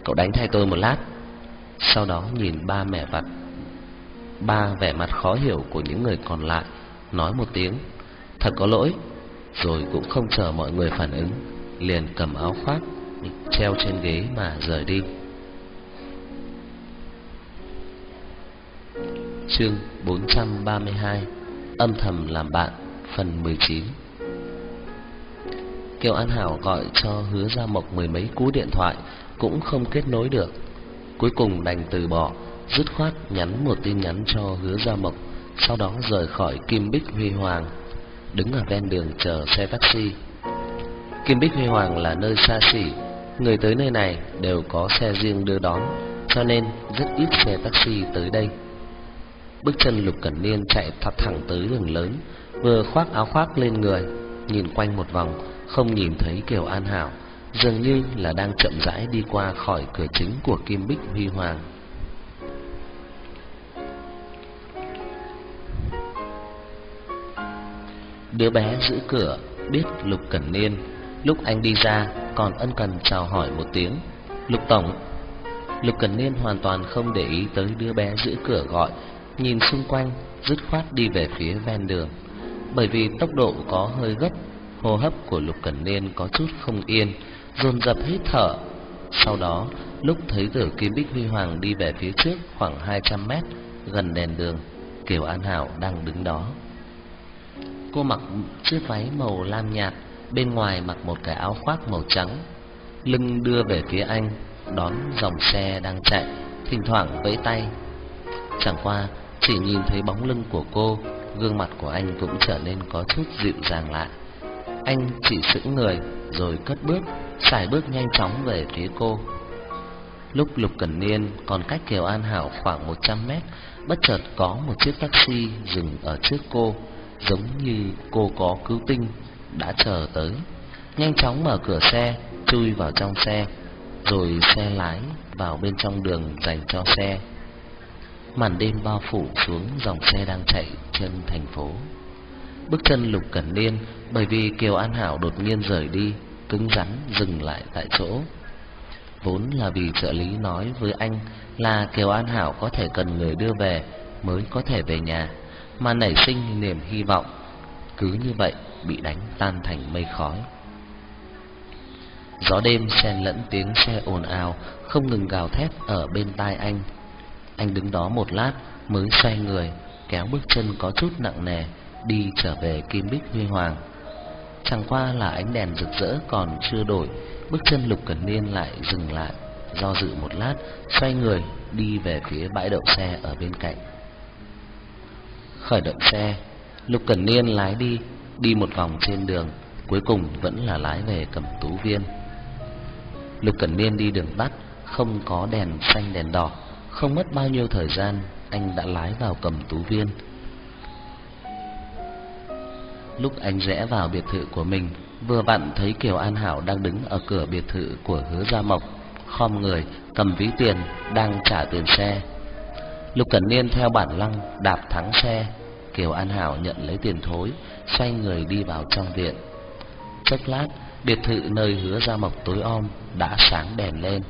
Speaker 1: "Cậu đánh thay tôi một lát." Sau đó nhìn ba mẹ vặt, ba vẻ mặt khó hiểu của những người còn lại, nói một tiếng: "Thật có lỗi." Rồi cũng không chờ mọi người phản ứng, liền cầm áo khoác treo trên ghế mà rời đi. Chương 432 Âm thầm làm bạn Phần 19 Kiều An Hảo gọi cho hứa Gia Mộc mười mấy cú điện thoại, Cũng không kết nối được. Cuối cùng đành từ bỏ, Dứt khoát nhắn một tin nhắn cho hứa Gia Mộc, Sau đó rời khỏi Kim Bích Huy Hoàng. Đứng ở ven đường chờ xe taxi. Kim Bích Huy Hoàng là nơi xa xỉ, Người tới nơi này đều có xe riêng đưa đón, Cho nên rất ít xe taxi tới đây. Bước chân Lục Cẩn Niên chạy thật thẳng tới đường lớn, Vừa khoác áo khoác lên người, Nhìn quanh một vòng. Không nhìn thấy Kiều An Hảo Dường như là đang chậm rãi đi qua khỏi cửa chính của Kim Bích Huy Hoàng. Đứa bé giữ cửa biết Lục Cẩn Niên. Lúc anh đi ra còn ân cần chào hỏi một tiếng. Lục Tổng Lục Cẩn Niên hoàn toàn không để ý tới đứa bé giữ cửa gọi. Nhìn xung quanh dứt khoát đi về phía ven đường. Bởi vì tốc độ có hơi gấp, hô hấp của Lục Cẩn Niên có chút không yên, dồn dập hít thở. Sau đó, lúc thấy tử kim bích huy hoàng đi về phía trước khoảng 200 mét, gần đèn đường, Kiều An Hảo đang đứng đó. Cô mặc chiếc váy màu lam nhạt, bên ngoài mặc một cái áo khoác màu trắng, lưng đưa về phía anh, đón dòng xe đang chạy, thỉnh thoảng vẫy tay. Chẳng qua chỉ nhìn thấy bóng lưng của cô, gương mặt của anh cũng trở nên có chút dịu dàng lại. Anh chỉ sững người rồi cất bước, xài bước nhanh chóng về phía cô. Lúc Lục Cẩn Niên còn cách Kiều An Hảo khoảng 100 mét, bất chợt có một chiếc taxi dừng ở trước cô, giống như cô có cứu tinh đã chờ tới. Nhanh chóng mở cửa xe, chui vào trong xe, rồi xe lái vào bên trong đường dành cho xe. Màn đêm bao phủ xuống dòng xe đang chạy trên thành phố. Bước chân Lục Cẩn Niên bởi vì Kiều An Hảo đột nhiên rời đi, cứng rắn dừng lại tại chỗ. Vốn là vì trợ lý nói với anh là Kiều An Hảo có thể cần người đưa về mới có thể về nhà, mà nảy sinh niềm hy vọng, cứ như vậy bị đánh tan thành mây khói. Gió đêm xen lẫn tiếng xe ồn ào không ngừng gào thét ở bên tai anh. Anh đứng đó một lát mới xoay người, kéo bước chân có chút nặng nề đi trở về Kim Bích Huy Hoàng. Chẳng qua là ánh đèn rực rỡ còn chưa đổi, bước chân Lục Cẩn Niên lại dừng lại, do dự một lát, xoay người đi về phía bãi đậu xe ở bên cạnh. Khởi động xe, Lục Cẩn Niên lái đi, đi một vòng trên đường, cuối cùng vẫn là lái về Cẩm Tú Viên. Lục Cẩn Niên đi đường tắt, không có đèn xanh đèn đỏ, không mất bao nhiêu thời gian, anh đã lái vào Cẩm Tú Viên. Lúc anh rẽ vào biệt thự của mình, vừa vặn thấy Kiều An Hảo đang đứng ở cửa biệt thự của Hứa Gia Mộc, khom người, cầm ví tiền, đang trả tiền xe. Lục Cẩn Niên theo bản lăng đạp thắng xe, Kiều An Hảo nhận lấy tiền thối, xoay người đi vào trong viện. Chốc lát, biệt thự nơi Hứa Gia Mộc tối om đã sáng đèn lên.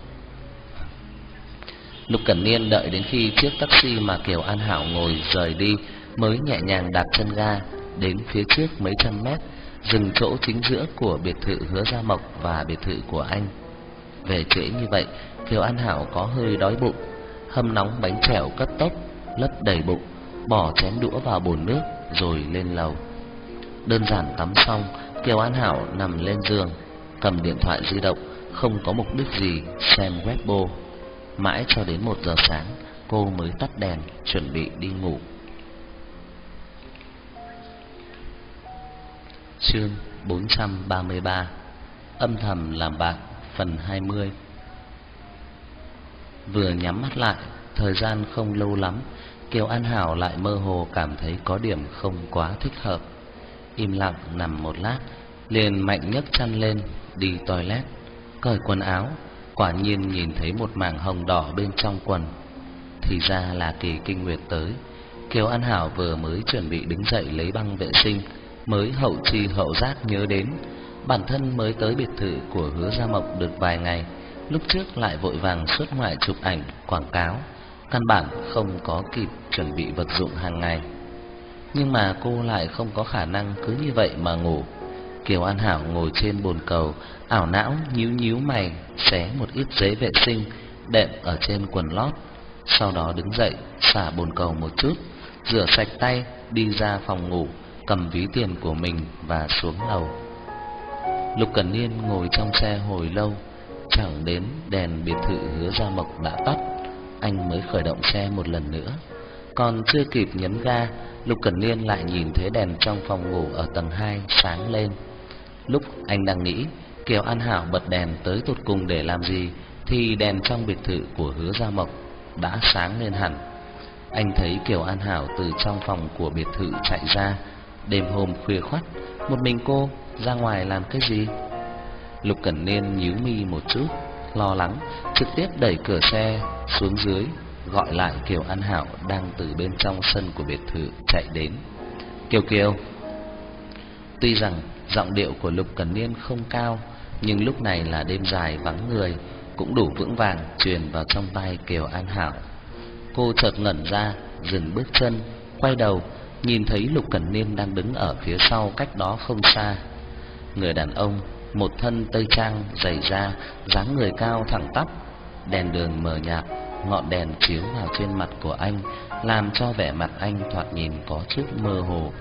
Speaker 1: Lục Cẩn Niên đợi đến khi chiếc taxi mà Kiều An Hảo ngồi rời đi mới nhẹ nhàng đạp chân ga đến phía trước mấy trăm mét, dừng chỗ chính giữa của biệt thự Hứa Gia Mộc và biệt thự của anh. Về trễ như vậy, Kiều An Hảo có hơi đói bụng, hâm nóng bánh trèo cấp tốc, lấp đầy bụng, bỏ chén đũa vào bồn nước rồi lên lầu. Đơn giản tắm xong, Kiều An Hảo nằm lên giường, cầm điện thoại di động, không có mục đích gì xem Weibo. Mãi cho đến một giờ sáng, cô mới tắt đèn, chuẩn bị đi ngủ. Chương 433 Âm thầm làm bạc phần 20 Vừa nhắm mắt lại, thời gian không lâu lắm, Kiều An Hảo lại mơ hồ cảm thấy có điểm không quá thích hợp. Im lặng nằm một lát, liền mạnh nhấc chăn lên, đi toilet, cởi quần áo, quả nhiên nhìn thấy một mảng hồng đỏ bên trong quần. Thì ra là kỳ kinh nguyệt tới. Kiều An Hảo vừa mới chuẩn bị đứng dậy lấy băng vệ sinh, mới hậu chi hậu giác nhớ đến bản thân mới tới biệt thự của Hứa Gia Mộc được vài ngày, lúc trước lại vội vàng xuất ngoại chụp ảnh quảng cáo, căn bản không có kịp chuẩn bị vật dụng hàng ngày. Nhưng mà cô lại không có khả năng cứ như vậy mà ngủ. Kiều An Hảo ngồi trên bồn cầu, ảo não nhíu nhíu mày, xé một ít giấy vệ sinh đệm ở trên quần lót, sau đó đứng dậy, xả bồn cầu một chút, rửa sạch tay, đi ra phòng ngủ, cầm ví tiền của mình và xuống lầu. Lục Cẩn Niên ngồi trong xe hồi lâu, chẳng đến đèn biệt thự Hứa Gia Mộc đã tắt, anh mới khởi động xe một lần nữa. Còn chưa kịp nhấn ga, Lục Cẩn Niên lại nhìn thấy đèn trong phòng ngủ ở tầng 2 sáng lên. Lúc anh đang nghĩ Kiều An Hảo bật đèn tới tột cùng để làm gì, thì đèn trong biệt thự của Hứa Gia Mộc đã sáng lên hẳn. Anh thấy Kiều An Hảo từ trong phòng của biệt thự chạy ra, đêm hôm khuya khoắt, một mình cô ra ngoài làm cái gì? Lục Cẩn Niên nhíu mi một chút, lo lắng, trực tiếp đẩy cửa xe xuống dưới, gọi lại Kiều An Hảo đang từ bên trong sân của biệt thự chạy đến. Kiều Kiều. Tuy rằng giọng điệu của Lục Cẩn Niên không cao, nhưng lúc này là đêm dài vắng người, cũng đủ vững vàng truyền vào trong tai Kiều An Hảo. Cô chợt ngẩn ra, dừng bước chân, quay đầu, nhìn thấy Lục Cẩn Niên đang đứng ở phía sau cách đó không xa. Người đàn ông một thân tây trang dày da, dáng người cao thẳng tắp, đèn đường mờ nhạt, ngọn đèn chiếu vào trên mặt của anh, làm cho vẻ mặt anh thoạt nhìn có chút mơ hồ.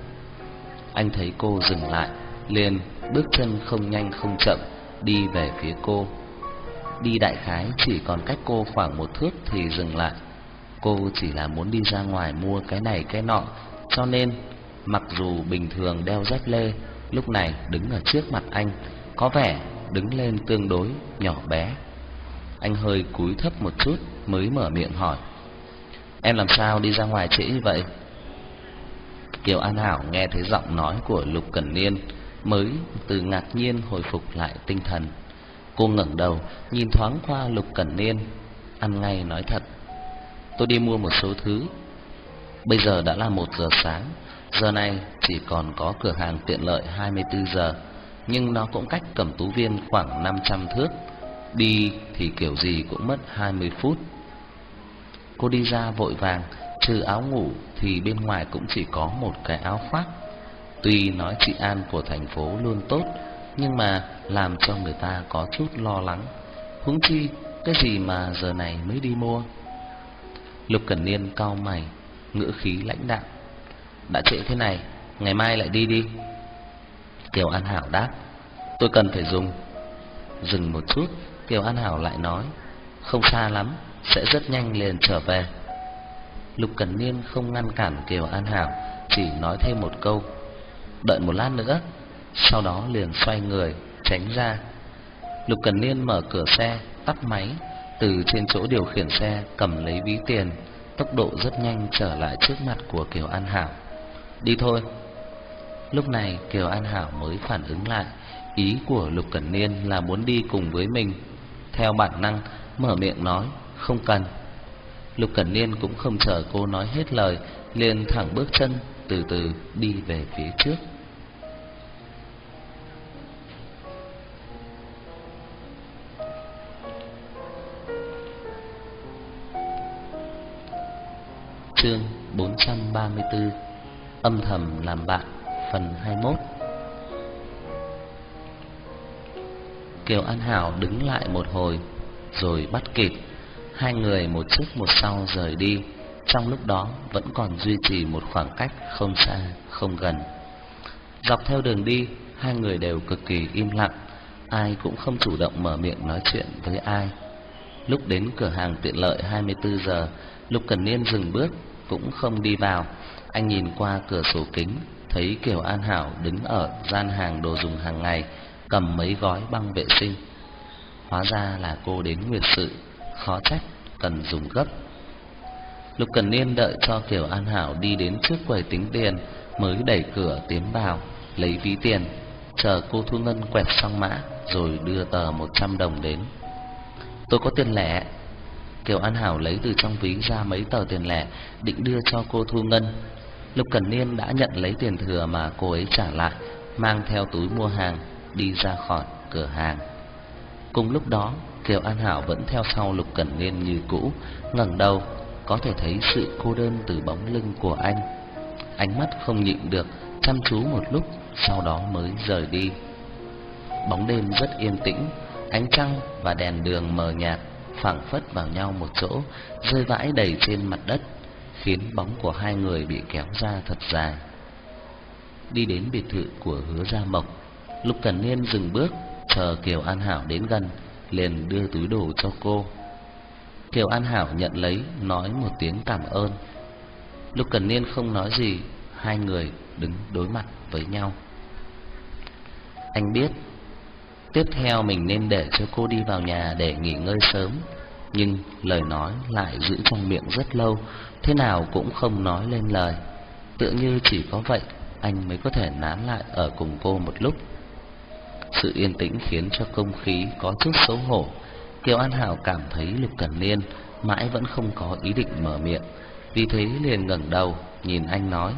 Speaker 1: Anh thấy cô dừng lại, liền bước chân không nhanh không chậm đi về phía cô. Đi đại khái chỉ còn cách cô khoảng một thước thì dừng lại. Cô chỉ là muốn đi ra ngoài mua cái này cái nọ, cho nên mặc dù bình thường đeo dép lê, lúc này đứng ở trước mặt anh, có vẻ đứng lên tương đối nhỏ bé. Anh hơi cúi thấp một chút mới mở miệng hỏi: "Em làm sao đi ra ngoài trễ như vậy?" Kiều An Hảo nghe thấy giọng nói của Lục Cẩn Niên, mới từ ngạc nhiên hồi phục lại tinh thần. Cô ngẩng đầu, nhìn thoáng qua Lục Cẩn Niên, ăn ngay nói thật: "Tôi đi mua một số thứ. Bây giờ đã là một giờ sáng, giờ này chỉ còn có cửa hàng tiện lợi 24 giờ, nhưng nó cũng cách Cẩm Tú Viên khoảng 500 thước, đi thì kiểu gì cũng mất 20 phút." Cô đi ra vội vàng, trừ áo ngủ thì bên ngoài cũng chỉ có một cái áo khoác. Tuy nói trị an của thành phố luôn tốt, nhưng mà làm cho người ta có chút lo lắng. Huống chi cái gì mà giờ này mới đi mua? Lục Cẩn Niên cau mày, ngữ khí lãnh đạm. Đã trễ thế này, ngày mai lại đi đi. Kiều An Hảo đáp, tôi cần phải dùng. Dừng một chút, Kiều An Hảo lại nói, không xa lắm, sẽ rất nhanh liền trở về. Lục Cẩn Niên không ngăn cản Kiều An Hảo, chỉ nói thêm một câu, đợi một lát nữa, sau đó liền xoay người tránh ra. Lục Cẩn Niên mở cửa xe, tắt máy, từ trên chỗ điều khiển xe cầm lấy ví tiền, tốc độ rất nhanh trở lại trước mặt của Kiều An Hảo. Đi thôi. Lúc này Kiều An Hảo mới phản ứng lại, ý của Lục Cẩn Niên là muốn đi cùng với mình. Theo bản năng mở miệng nói, không cần. Lục Cẩn Niên cũng không chờ cô nói hết lời, liền thẳng bước chân từ từ đi về phía trước. Chương 434 Âm thầm làm bạn Phần 21 Kiều An Hảo đứng lại một hồi Rồi bắt kịp. Hai người một trước một sau rời đi. Trong lúc đó vẫn còn duy trì một khoảng cách không xa, không gần. Dọc theo đường đi Hai người đều cực kỳ im lặng. Ai cũng không chủ động mở miệng nói chuyện với ai. Lúc đến cửa hàng tiện lợi 24 giờ Lục Cần Niên dừng bước cũng không đi vào. Anh nhìn qua cửa sổ kính, thấy Kiều An Hảo đứng ở gian hàng đồ dùng hàng ngày, cầm mấy gói băng vệ sinh. Hóa ra là cô đến nguyệt sự, khó trách cần dùng gấp. Lục Cần Niên đợi cho Kiều An Hảo đi đến trước quầy tính tiền, mới đẩy cửa tiến vào, lấy ví tiền, chờ cô Thu Ngân quẹt xong mã, rồi đưa tờ 100 đồng đến. Tôi có tiền lẻ, Kiều An Hảo lấy từ trong ví ra mấy tờ tiền lẻ định đưa cho cô Thu Ngân. Lục Cẩn Niên đã nhận lấy tiền thừa mà cô ấy trả lại, mang theo túi mua hàng đi ra khỏi cửa hàng. Cùng lúc đó, Kiều An Hảo vẫn theo sau Lục Cẩn Niên như cũ, ngẩng đầu có thể thấy sự cô đơn từ bóng lưng của anh. Ánh mắt không nhịn được chăm chú một lúc, sau đó mới rời đi. Bóng đêm rất yên tĩnh, ánh trăng và đèn đường mờ nhạt phảng phất vào nhau một chỗ, rơi vãi đầy trên mặt đất, khiến bóng của hai người bị kéo ra thật dài. Đi đến biệt thự của Hứa Gia Mộc, Lục Cẩn Niên dừng bước, chờ Kiều An Hảo đến gần, liền đưa túi đồ cho cô. Kiều An Hảo nhận lấy, nói một tiếng cảm ơn. Lục Cẩn Niên không nói gì, hai người đứng đối mặt với nhau. Anh biết Tiếp theo mình nên để cho cô đi vào nhà để nghỉ ngơi sớm. Nhưng lời nói lại giữ trong miệng rất lâu, Thế nào cũng không nói lên lời. Tựa như chỉ có vậy, Anh mới có thể nán lại ở cùng cô một lúc. Sự yên tĩnh khiến cho không khí có chút xấu hổ. Kiều An Hảo cảm thấy Lục Cẩn Niên Mãi vẫn không có ý định mở miệng. Vì thế liền ngẩng đầu, Nhìn anh nói,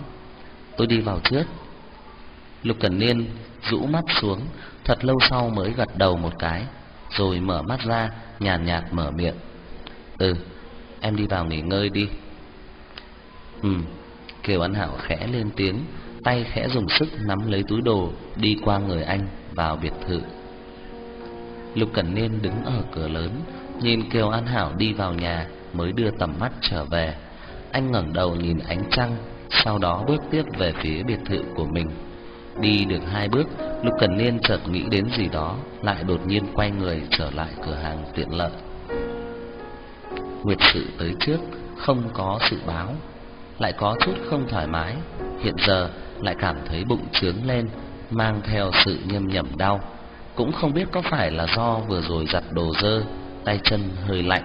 Speaker 1: Tôi đi vào trước. Lục Cẩn Niên rũ mắt xuống Thật lâu sau mới gật đầu một cái Rồi mở mắt ra Nhàn nhạt, nhạt mở miệng Ừ em đi vào nghỉ ngơi đi Ừ Kiều An Hảo khẽ lên tiếng Tay khẽ dùng sức nắm lấy túi đồ Đi qua người anh vào biệt thự Lục Cẩn Niên đứng ở cửa lớn, nhìn Kiều An Hảo đi vào nhà mới đưa tầm mắt trở về. Anh ngẩng đầu nhìn ánh trăng, sau đó bước tiếp về phía biệt thự của mình. Đi được hai bước, Lục Cẩn Niên chợt nghĩ đến gì đó, lại đột nhiên quay người trở lại cửa hàng tiện lợi. Nguyệt sự tới trước, không có sự báo, lại có chút không thoải mái, hiện giờ lại cảm thấy bụng trướng lên, mang theo sự nhâm nhẩm đau, cũng không biết có phải là do vừa rồi giặt đồ dơ, tay chân hơi lạnh.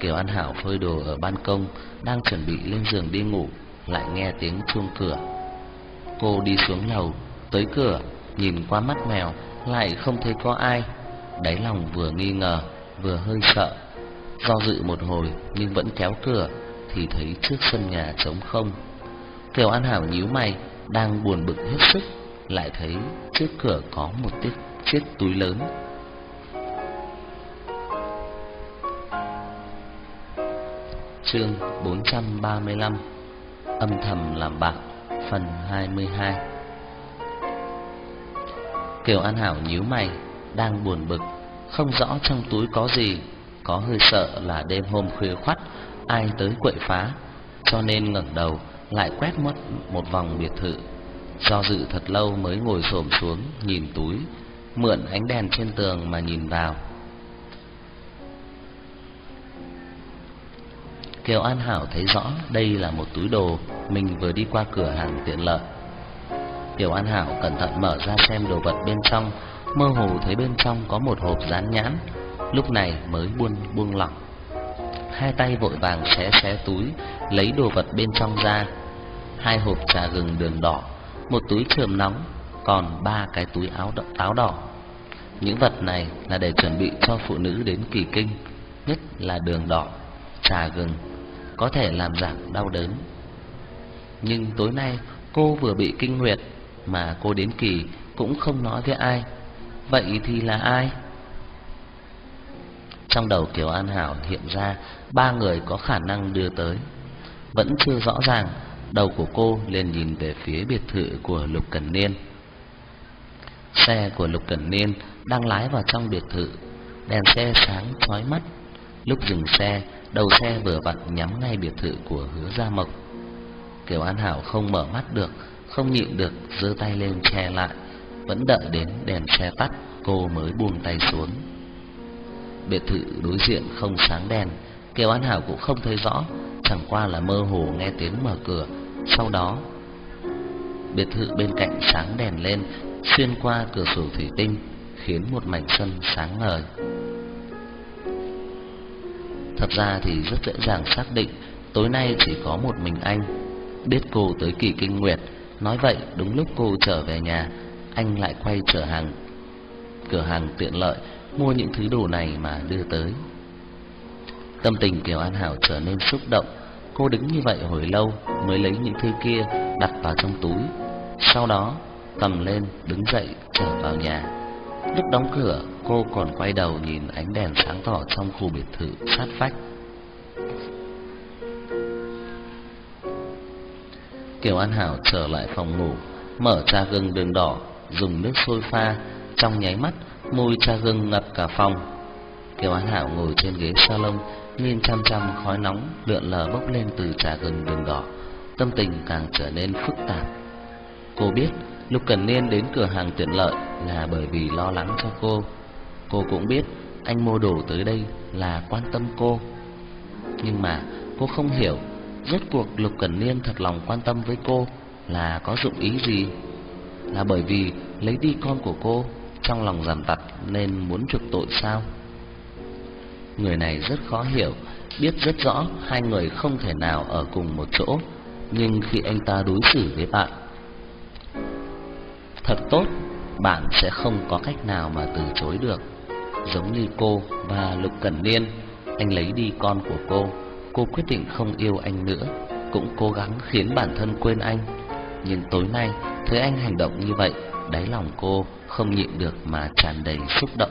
Speaker 1: Kiều An Hảo phơi đồ ở ban công, đang chuẩn bị lên giường đi ngủ, lại nghe tiếng chuông cửa. Cô đi xuống lầu, tới cửa, nhìn qua mắt mèo, lại không thấy có ai. Đáy lòng vừa nghi ngờ, vừa hơi sợ. Do dự một hồi nhưng vẫn kéo cửa, thì thấy trước sân nhà trống không. Kiều An Hảo nhíu mày, đang buồn bực hết sức, lại thấy trước cửa có một chiếc chiếc túi lớn. Chương 435 Âm thầm làm bạn Phần 22 Kiều An Hảo nhíu mày, Đang buồn bực, Không rõ trong túi có gì, Có hơi sợ là đêm hôm khuya khoắt, Ai tới quậy phá, Cho nên ngẩng đầu Lại quét mất một vòng biệt thự. Do dự thật lâu mới ngồi xổm xuống, Nhìn túi, Mượn ánh đèn trên tường mà nhìn vào. Kiều An Hảo thấy rõ đây là một túi đồ mình vừa đi qua cửa hàng tiện lợi. Kiều An Hảo cẩn thận mở ra xem đồ vật bên trong, mơ hồ thấy bên trong có một hộp dán nhãn, lúc này mới buông buông lỏng. Hai tay vội vàng xé xé túi, lấy đồ vật bên trong ra. Hai hộp trà gừng đường đỏ, một túi trường nóng, còn ba cái túi áo đỏ, táo đỏ. Những vật này là để chuẩn bị cho phụ nữ đến kỳ kinh, nhất là đường đỏ, trà gừng có thể làm giảm đau đớn. Nhưng tối nay cô vừa bị kinh nguyệt mà cô đến kỳ cũng không nói với ai. Vậy thì là ai? Trong đầu Kiều An Hảo hiện ra ba người có khả năng đưa tới. Vẫn chưa rõ ràng, đầu của cô liền nhìn về phía biệt thự của Lục Cẩn Niên. Xe của Lục Cẩn Niên đang lái vào trong biệt thự, đèn xe sáng chói mắt. Lúc dừng xe, đầu xe vừa vặn nhắm ngay biệt thự của Hứa Gia Mộc. Kiều An Hảo không mở mắt được, không nhịn được giơ tay lên che lại, vẫn đợi đến đèn xe tắt, cô mới buông tay xuống. Biệt thự đối diện không sáng đèn, Kiều An Hảo cũng không thấy rõ, chẳng qua là mơ hồ nghe tiếng mở cửa. Sau đó, biệt thự bên cạnh sáng đèn lên, xuyên qua cửa sổ thủy tinh, khiến một mảnh sân sáng ngời. Thật ra thì rất dễ dàng xác định tối nay chỉ có một mình anh. Biết cô tới kỳ kinh nguyệt, nói vậy đúng lúc cô trở về nhà, anh lại quay trở hàng cửa hàng tiện lợi mua những thứ đồ này mà đưa tới. Tâm tình Kiều An Hảo trở nên xúc động, cô đứng như vậy hồi lâu mới lấy những thứ kia đặt vào trong túi, sau đó cầm lên đứng dậy trở vào nhà. Lúc đóng cửa, cô còn quay đầu nhìn ánh đèn sáng tỏ trong khu biệt thự sát vách. Kiều An Hảo trở lại phòng ngủ, mở trà gừng đường đỏ, dùng nước sôi pha, trong nháy mắt mùi trà gừng ngập cả phòng. Kiều An Hảo ngồi trên ghế salon, nhìn chăm chăm khói nóng lượn lờ bốc lên từ trà gừng đường đỏ, tâm tình càng trở nên phức tạp. Cô biết Lục Cẩn Niên đến cửa hàng tiện lợi là bởi vì lo lắng cho cô. Cô cũng biết anh mua đồ tới đây là quan tâm cô. Nhưng mà cô không hiểu rốt cuộc Lục Cẩn Niên thật lòng quan tâm với cô là có dụng ý gì? Là bởi vì lấy đi con của cô trong lòng giàn tặc nên muốn chuộc tội sao? Người này rất khó hiểu, biết rất rõ hai người không thể nào ở cùng một chỗ, nhưng khi anh ta đối xử với bạn thật tốt, bạn sẽ không có cách nào mà từ chối được. Giống như cô và Lục Cẩn Niên, anh lấy đi con của cô, cô quyết định không yêu anh nữa, cũng cố gắng khiến bản thân quên anh. Nhưng tối nay, thấy anh hành động như vậy, đáy lòng cô không nhịn được mà tràn đầy xúc động.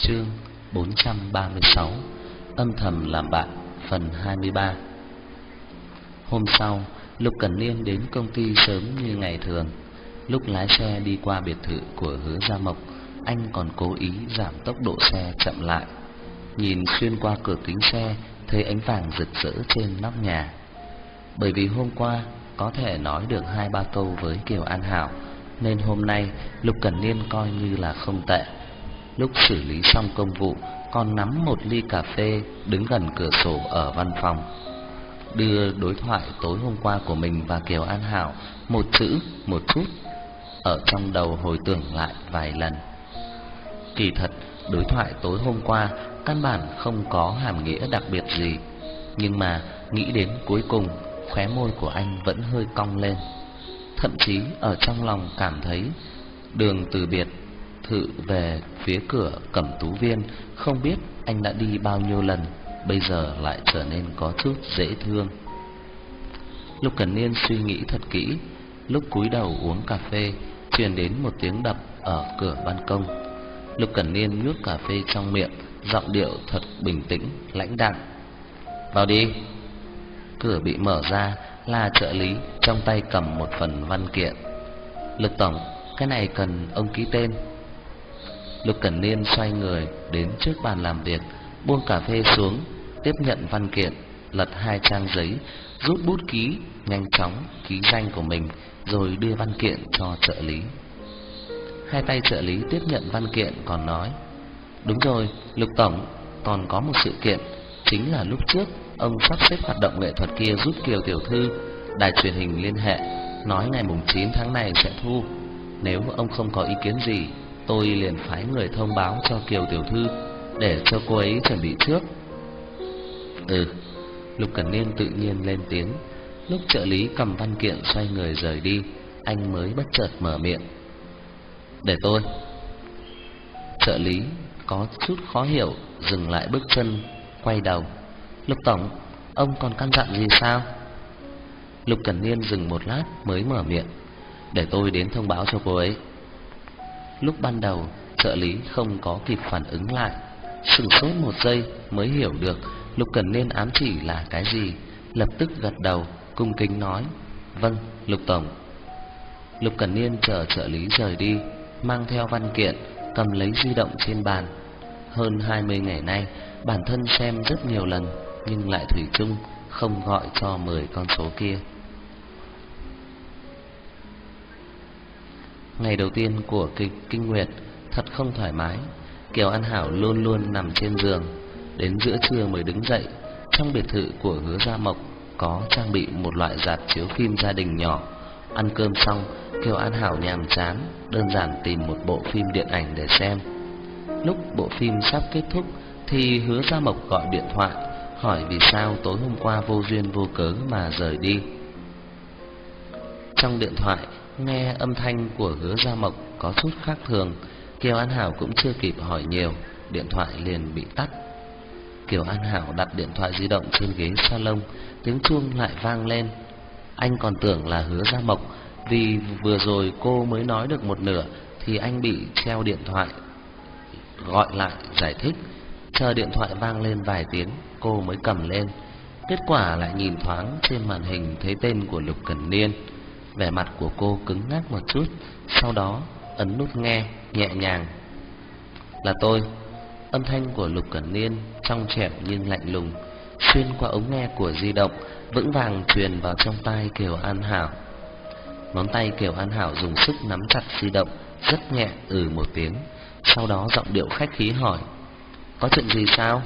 Speaker 1: Chương 436 Âm thầm làm bạn Phần 23 Hôm sau, Lục Cẩn Niên đến công ty sớm như ngày thường. Lúc lái xe đi qua biệt thự của Hứa Gia Mộc, anh còn cố ý giảm tốc độ xe chậm lại. Nhìn xuyên qua cửa kính xe, thấy ánh vàng rực rỡ trên nóc nhà. Bởi vì hôm qua có thể nói được hai ba câu với Kiều An Hảo, nên hôm nay Lục Cẩn Niên coi như là không tệ. Lúc xử lý xong công vụ, còn nắm một ly cà phê đứng gần cửa sổ ở văn phòng. Đưa đối thoại tối hôm qua của mình và Kiều An Hảo một chữ, một chút ở trong đầu hồi tưởng lại vài lần. Kỳ thật, đối thoại tối hôm qua căn bản không có hàm nghĩa đặc biệt gì, nhưng mà nghĩ đến cuối cùng, khóe môi của anh vẫn hơi cong lên. Thậm chí ở trong lòng cảm thấy đường từ biệt thự về phía cửa Cẩm Tú Viên, không biết anh đã đi bao nhiêu lần, bây giờ lại trở nên có chút dễ thương. Lục Cẩn Niên suy nghĩ thật kỹ, lúc cúi đầu uống cà phê, truyền đến một tiếng đập ở cửa ban công. Lục Cẩn Niên nuốt cà phê trong miệng, giọng điệu thật bình tĩnh, lãnh đạm. "Vào đi." Cửa bị mở ra, là trợ lý trong tay cầm một phần văn kiện. lục tổng, cái này cần ông ký tên." Lục Cẩn Niên xoay người đến trước bàn làm việc, buông cà phê xuống, tiếp nhận văn kiện, lật hai trang giấy, rút bút ký, nhanh chóng ký danh của mình rồi đưa văn kiện cho trợ lý. Hai tay trợ lý tiếp nhận văn kiện còn nói: "Đúng rồi, Lục tổng, còn có một sự kiện, chính là lúc trước ông sắp xếp hoạt động nghệ thuật kia giúp Kiều tiểu thư, đài truyền hình liên hệ, nói ngày mùng 9 tháng này sẽ thu. Nếu ông không có ý kiến gì, tôi liền phái người thông báo cho Kiều tiểu thư để cho cô ấy chuẩn bị trước." "Ừ." Lục Cẩn Niên tự nhiên lên tiếng. Lúc trợ lý cầm văn kiện xoay người rời đi, anh mới bất chợt mở miệng. "Để tôi." Trợ lý có chút khó hiểu, dừng lại bước chân, quay đầu. "Lục tổng, ông còn căn dặn gì sao?" Lục Cẩn Niên dừng một lát mới mở miệng, "Để tôi đến thông báo cho cô ấy." Lúc ban đầu, trợ lý không có kịp phản ứng lại, sửng sốt một giây mới hiểu được Lục Cẩn Niên ám chỉ là cái gì, lập tức gật đầu, cung kính nói: "Vâng, Lục tổng." Lục Cẩn Niên chờ trợ lý rời đi, mang theo văn kiện, cầm lấy di động trên bàn. Hơn 20 ngày nay, bản thân xem rất nhiều lần, nhưng lại thủy chung không gọi cho 10 con số kia. Ngày đầu tiên của kịch Kinh Nguyệt thật không thoải mái, Kiều An Hảo luôn luôn nằm trên giường, đến giữa trưa mới đứng dậy. Trong biệt thự của Hứa Gia Mộc có trang bị một loại dạp chiếu phim gia đình nhỏ. Ăn cơm xong, Kiều An Hảo nhàm chán, đơn giản tìm một bộ phim điện ảnh để xem. Lúc bộ phim sắp kết thúc thì Hứa Gia Mộc gọi điện thoại hỏi vì sao tối hôm qua vô duyên vô cớ mà rời đi. Trong điện thoại, nghe âm thanh của Hứa Gia Mộc có chút khác thường, Kiều An Hảo cũng chưa kịp hỏi nhiều, điện thoại liền bị tắt. Kiều An Hảo đặt điện thoại di động trên ghế salon, tiếng chuông lại vang lên. Anh còn tưởng là Hứa Gia Mộc, vì vừa rồi cô mới nói được một nửa thì anh bị treo điện thoại. Gọi lại giải thích, chờ điện thoại vang lên vài tiếng, cô mới cầm lên. Kết quả lại nhìn thoáng trên màn hình thấy tên của Lục Cẩn Niên. Vẻ mặt của cô cứng ngắc một chút, sau đó ấn nút nghe nhẹ nhàng. "Là tôi." Âm thanh của Lục Cẩn Niên trong trẻo nhưng lạnh lùng, xuyên qua ống nghe của di động, vững vàng truyền vào trong tai Kiều An Hảo. Ngón tay Kiều An Hảo dùng sức nắm chặt di động, rất nhẹ ừ một tiếng, sau đó giọng điệu khách khí hỏi: "Có chuyện gì sao?"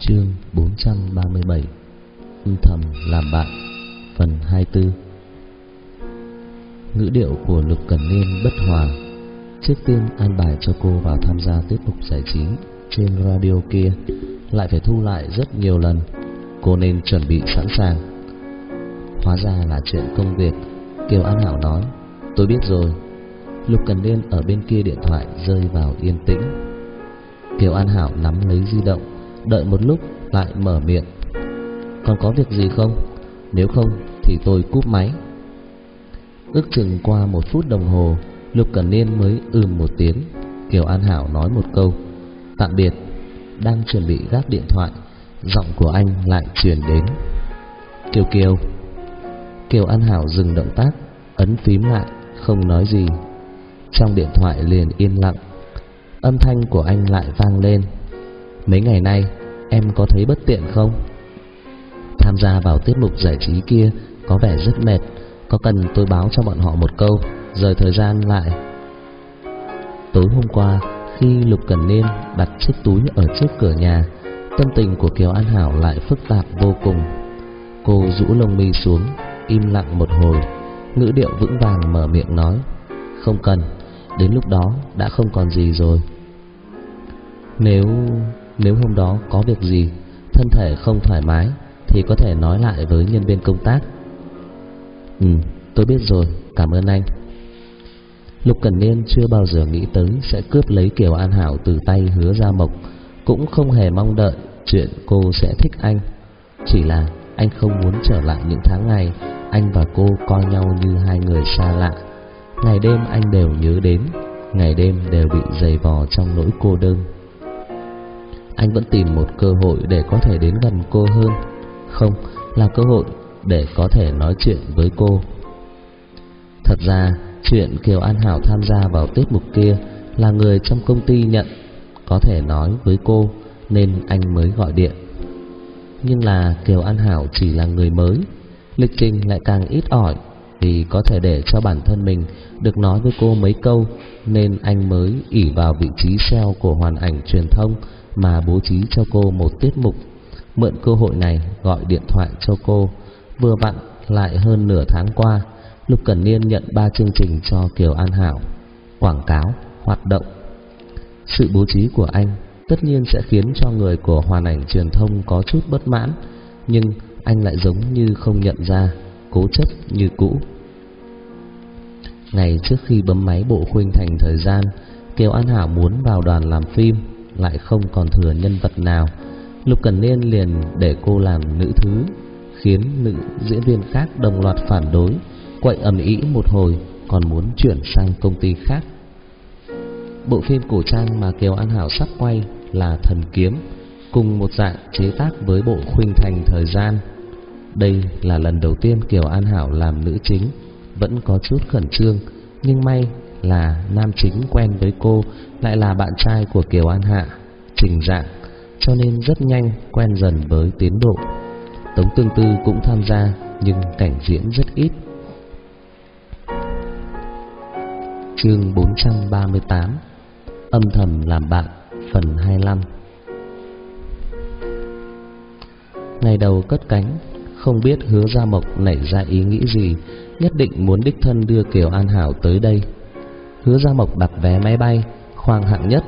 Speaker 2: Chương 437 Âm thầm làm bạn Phần 24 Ngữ điệu của Lục cần Niên bất hòa. Trước tiên an bài cho cô vào tham gia tiết mục giải trí Trên radio kia, Lại phải thu lại rất nhiều lần. Cô nên chuẩn bị sẵn sàng. Hóa ra là chuyện công việc, Kiều An Hảo nói. Tôi biết rồi. Lục Cần Niên ở bên kia điện thoại rơi vào yên tĩnh. Kiều An Hảo nắm lấy di động, Đợi một lúc lại mở miệng. Còn có việc gì không? Nếu không thì tôi cúp máy. Ước chừng qua một phút đồng hồ, Lục Cẩn Niên mới ừm một tiếng. Kiều An Hảo nói một câu. Tạm biệt, Đang chuẩn bị gác điện thoại, Giọng của anh lại truyền đến. Kiều Kiều. Kiều An Hảo dừng động tác, Ấn phím lại, Không nói gì. Trong điện thoại liền yên lặng, Âm thanh của anh lại vang lên. Mấy ngày nay, Em có thấy bất tiện không? Tham gia vào tiết mục giải trí kia Có vẻ rất mệt. Có cần tôi báo cho bọn họ một câu? Rời thời gian lại. Tối hôm qua, Khi Lục Cẩn Niên đặt chiếc túi ở trước cửa nhà, Tâm tình của Kiều An Hảo lại phức tạp vô cùng. Cô rũ lông mi xuống, Im lặng một hồi. Ngữ điệu vững vàng mở miệng nói, Không cần, Đến lúc đó đã không còn gì rồi. Nếu Nếu hôm đó có việc gì, Thân thể không thoải mái, Thì có thể nói lại với nhân viên công tác. Ừ tôi biết rồi Cảm ơn anh. Lục Cẩn Niên chưa bao giờ nghĩ tới Sẽ cướp lấy Kiều An Hảo từ tay hứa Gia Mộc Cũng không hề mong đợi Chuyện cô sẽ thích anh. Chỉ là anh không muốn trở lại những tháng ngày Anh và cô coi nhau như hai người xa lạ. Ngày đêm anh đều nhớ đến Ngày đêm đều bị dày vò trong nỗi cô đơn. Anh vẫn tìm một cơ hội để có thể đến gần cô hơn. Không, là cơ hội để có thể nói chuyện với cô. Thật ra, chuyện Kiều An Hảo tham gia vào tiết mục kia Là người trong công ty nhận, Có thể nói với cô Nên anh mới gọi điện. Nhưng là Kiều An Hảo chỉ là người mới, Lịch trình lại càng ít ỏi Vì có thể để cho bản thân mình Được nói với cô mấy câu Nên anh mới ỉ vào vị trí SEO của hoàn ảnh truyền thông Mà bố trí cho cô một tiết mục. Mượn cơ hội này gọi điện thoại cho cô Vừa vặn lại hơn nửa tháng qua Lục Cẩn Niên nhận ba chương trình cho Kiều An Hảo Quảng cáo, hoạt động. Sự bố trí của anh tất nhiên sẽ khiến cho người của hoàn ảnh truyền thông có chút bất mãn Nhưng anh lại giống như không nhận ra Cố chấp như cũ. Ngày trước khi bấm máy bộ khuynh thành thời gian Kiều An Hảo muốn vào đoàn làm phim Lại không còn thừa nhân vật nào. Lục Cẩn Niên liền để cô làm nữ thứ. Khiến nữ diễn viên khác đồng loạt phản đối, Quậy ầm ĩ một hồi, Còn muốn chuyển sang công ty khác. Bộ phim cổ trang mà Kiều An Hảo sắp quay là Thần Kiếm, Cùng một dạng chế tác với bộ khuynh thành thời gian. Đây là lần đầu tiên Kiều An Hảo làm nữ chính, Vẫn có chút khẩn trương, Nhưng may là nam chính quen với cô Lại là bạn trai của Kiều An Hạ, Trình dạng, Cho nên rất nhanh quen dần với tiến độ. Tống Tương Tư cũng tham gia, Nhưng cảnh diễn rất ít. Chương 438 Âm thầm làm bạn, Phần 25 Ngày đầu cất cánh, Không biết hứa Gia Mộc nảy ra ý nghĩ gì, Nhất định muốn đích thân đưa Kiều An Hảo tới đây. Hứa Gia Mộc đặt vé máy bay, Khoang hạng nhất,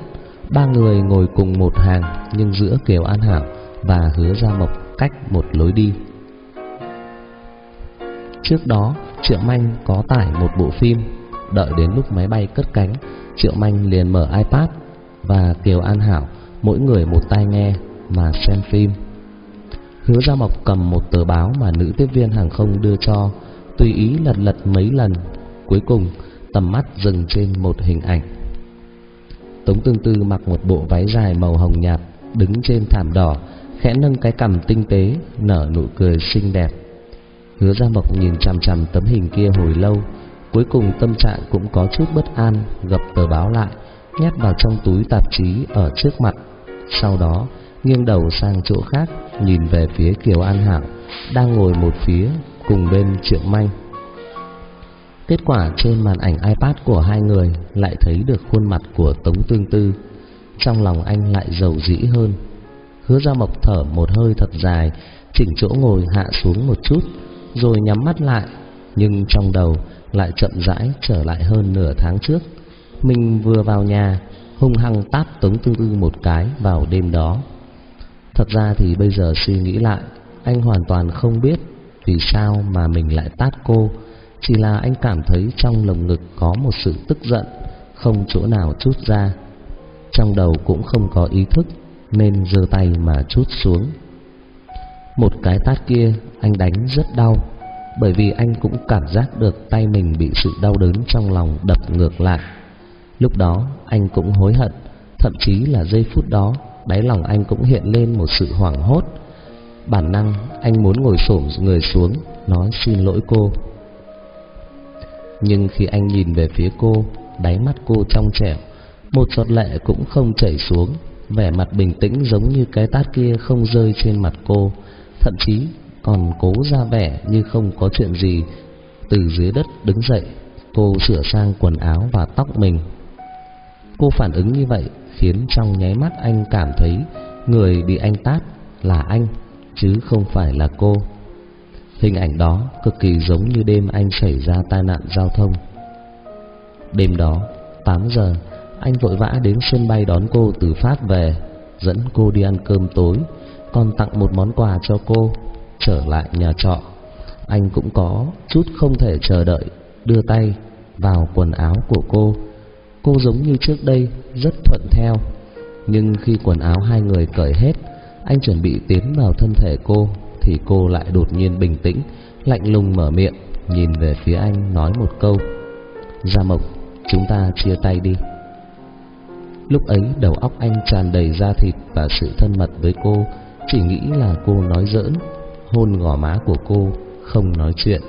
Speaker 2: Ba người ngồi cùng một hàng, Nhưng giữa Kiều An Hảo và hứa Gia Mộc cách một lối đi. Trước đó, Triệu Manh có tải một bộ phim, Đợi đến lúc máy bay cất cánh, Triệu Manh liền mở iPad Và Kiều An Hảo, Mỗi người một tai nghe mà xem phim. Hứa Gia Mộc cầm một tờ báo Mà nữ tiếp viên hàng không đưa cho, Tùy ý lật lật mấy lần, Cuối cùng tầm mắt dừng trên một hình ảnh. Tống Tương Tư mặc một bộ váy dài màu hồng nhạt, Đứng trên thảm đỏ Khẽ nâng cái cằm tinh tế, Nở nụ cười xinh đẹp. Hứa Gia Mộc nhìn chằm chằm tấm hình kia hồi lâu, Cuối cùng tâm trạng cũng có chút bất an, Gập tờ báo lại, Nhét vào trong túi tạp chí ở trước mặt. Sau đó, nghiêng đầu sang chỗ khác, Nhìn về phía Kiều An Hảo, Đang ngồi một phía Cùng bên Triệu Manh Kết quả trên màn ảnh iPad của hai người Lại thấy được khuôn mặt của Tống Tương Tư. Trong lòng anh lại giàu dĩ hơn. Hứa ra mộc thở một hơi thật dài Chỉnh chỗ ngồi hạ xuống một chút Rồi nhắm mắt lại Nhưng trong đầu lại chậm rãi trở lại hơn nửa tháng trước. Mình vừa vào nhà, hung hăng tát Tống Tư Tư một cái vào đêm đó. Thật ra thì bây giờ suy nghĩ lại, anh hoàn toàn không biết vì sao mà mình lại tát cô. Chỉ là anh cảm thấy trong lồng ngực có một sự tức giận, không chỗ nào chút ra. Trong đầu cũng không có ý thức, nên giơ tay mà chút xuống. Một cái tát kia anh đánh rất đau bởi vì anh cũng cảm giác được tay mình bị sự đau đớn trong lòng đập ngược lại. Lúc đó anh cũng hối hận, Thậm chí là giây phút đó, đáy lòng anh cũng hiện lên một sự hoảng hốt. Bản năng anh muốn ngồi xổm người xuống, nói xin lỗi cô. Nhưng khi anh nhìn về phía cô, đáy mắt cô trong trẻo, một giọt lệ cũng không chảy xuống, vẻ mặt bình tĩnh giống như cái tát kia không rơi trên mặt cô, thậm chí còn cố ra vẻ như không có chuyện gì. Từ dưới đất đứng dậy, cô sửa sang quần áo và tóc mình. Cô phản ứng như vậy khiến trong nháy mắt anh cảm thấy người bị anh tát là anh chứ không phải là cô. Hình ảnh đó cực kỳ giống như đêm anh xảy ra tai nạn giao thông. Đêm đó, 8 giờ, anh vội vã đến sân bay đón cô từ Pháp về, dẫn cô đi ăn cơm tối, còn tặng một món quà cho cô. Trở lại nhà trọ, anh cũng có chút không thể chờ đợi, đưa tay vào quần áo của cô. Cô giống như trước đây, rất thuận theo. Nhưng khi quần áo hai người cởi hết, anh chuẩn bị tiến vào thân thể cô, thì cô lại đột nhiên bình tĩnh, lạnh lùng mở miệng, nhìn về phía anh nói một câu. Gia Mộc, chúng ta chia tay đi. Lúc ấy đầu óc anh tràn đầy da thịt và sự thân mật với cô, chỉ nghĩ là cô nói giỡn, hôn gò má của cô, không nói chuyện.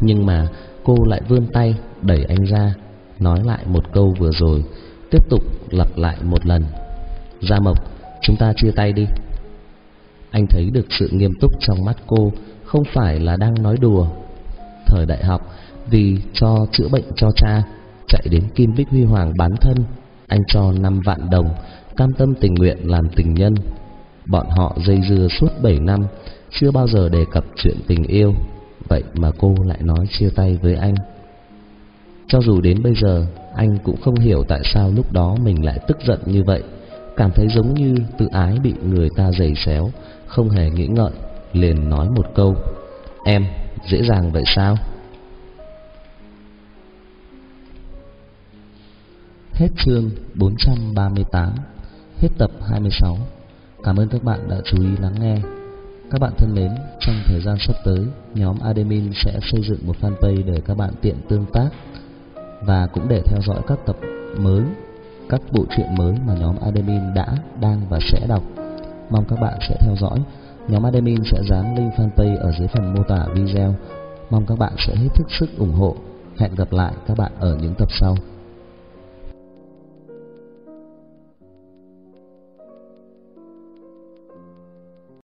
Speaker 2: Nhưng mà cô lại vươn tay đẩy anh ra, nói lại một câu vừa rồi, tiếp tục lặp lại một lần. Gia Mộc, chúng ta chia tay đi. Anh thấy được sự nghiêm túc trong mắt cô, không phải là đang nói đùa. Thời đại học, vì cho chữa bệnh cho cha, chạy đến Kim Bích Huy Hoàng bán thân, anh cho 5 vạn đồng, cam tâm tình nguyện làm tình nhân. Bọn họ dây dưa suốt 7 năm, chưa bao giờ đề cập chuyện tình yêu, vậy mà cô lại nói chia tay với anh. Cho dù đến bây giờ, anh cũng không hiểu tại sao lúc đó mình lại tức giận như vậy, cảm thấy giống như tự ái bị người ta giày xéo, không hề nghĩ ngợi, liền nói một câu: "Em, dễ dàng vậy sao?" Hết chương 438, hết tập 26. Cảm ơn các bạn đã chú ý lắng nghe. Các bạn thân mến, trong thời gian sắp tới, nhóm Admin sẽ xây dựng một fanpage để các bạn tiện tương tác và cũng để theo dõi các tập mới, các bộ truyện mới mà nhóm Admin đã, đang và sẽ đọc. Mong các bạn sẽ theo dõi. Nhóm Admin sẽ dán link fanpage ở dưới phần mô tả video. Mong các bạn sẽ hết thức sức ủng hộ. Hẹn gặp lại các bạn ở những tập sau.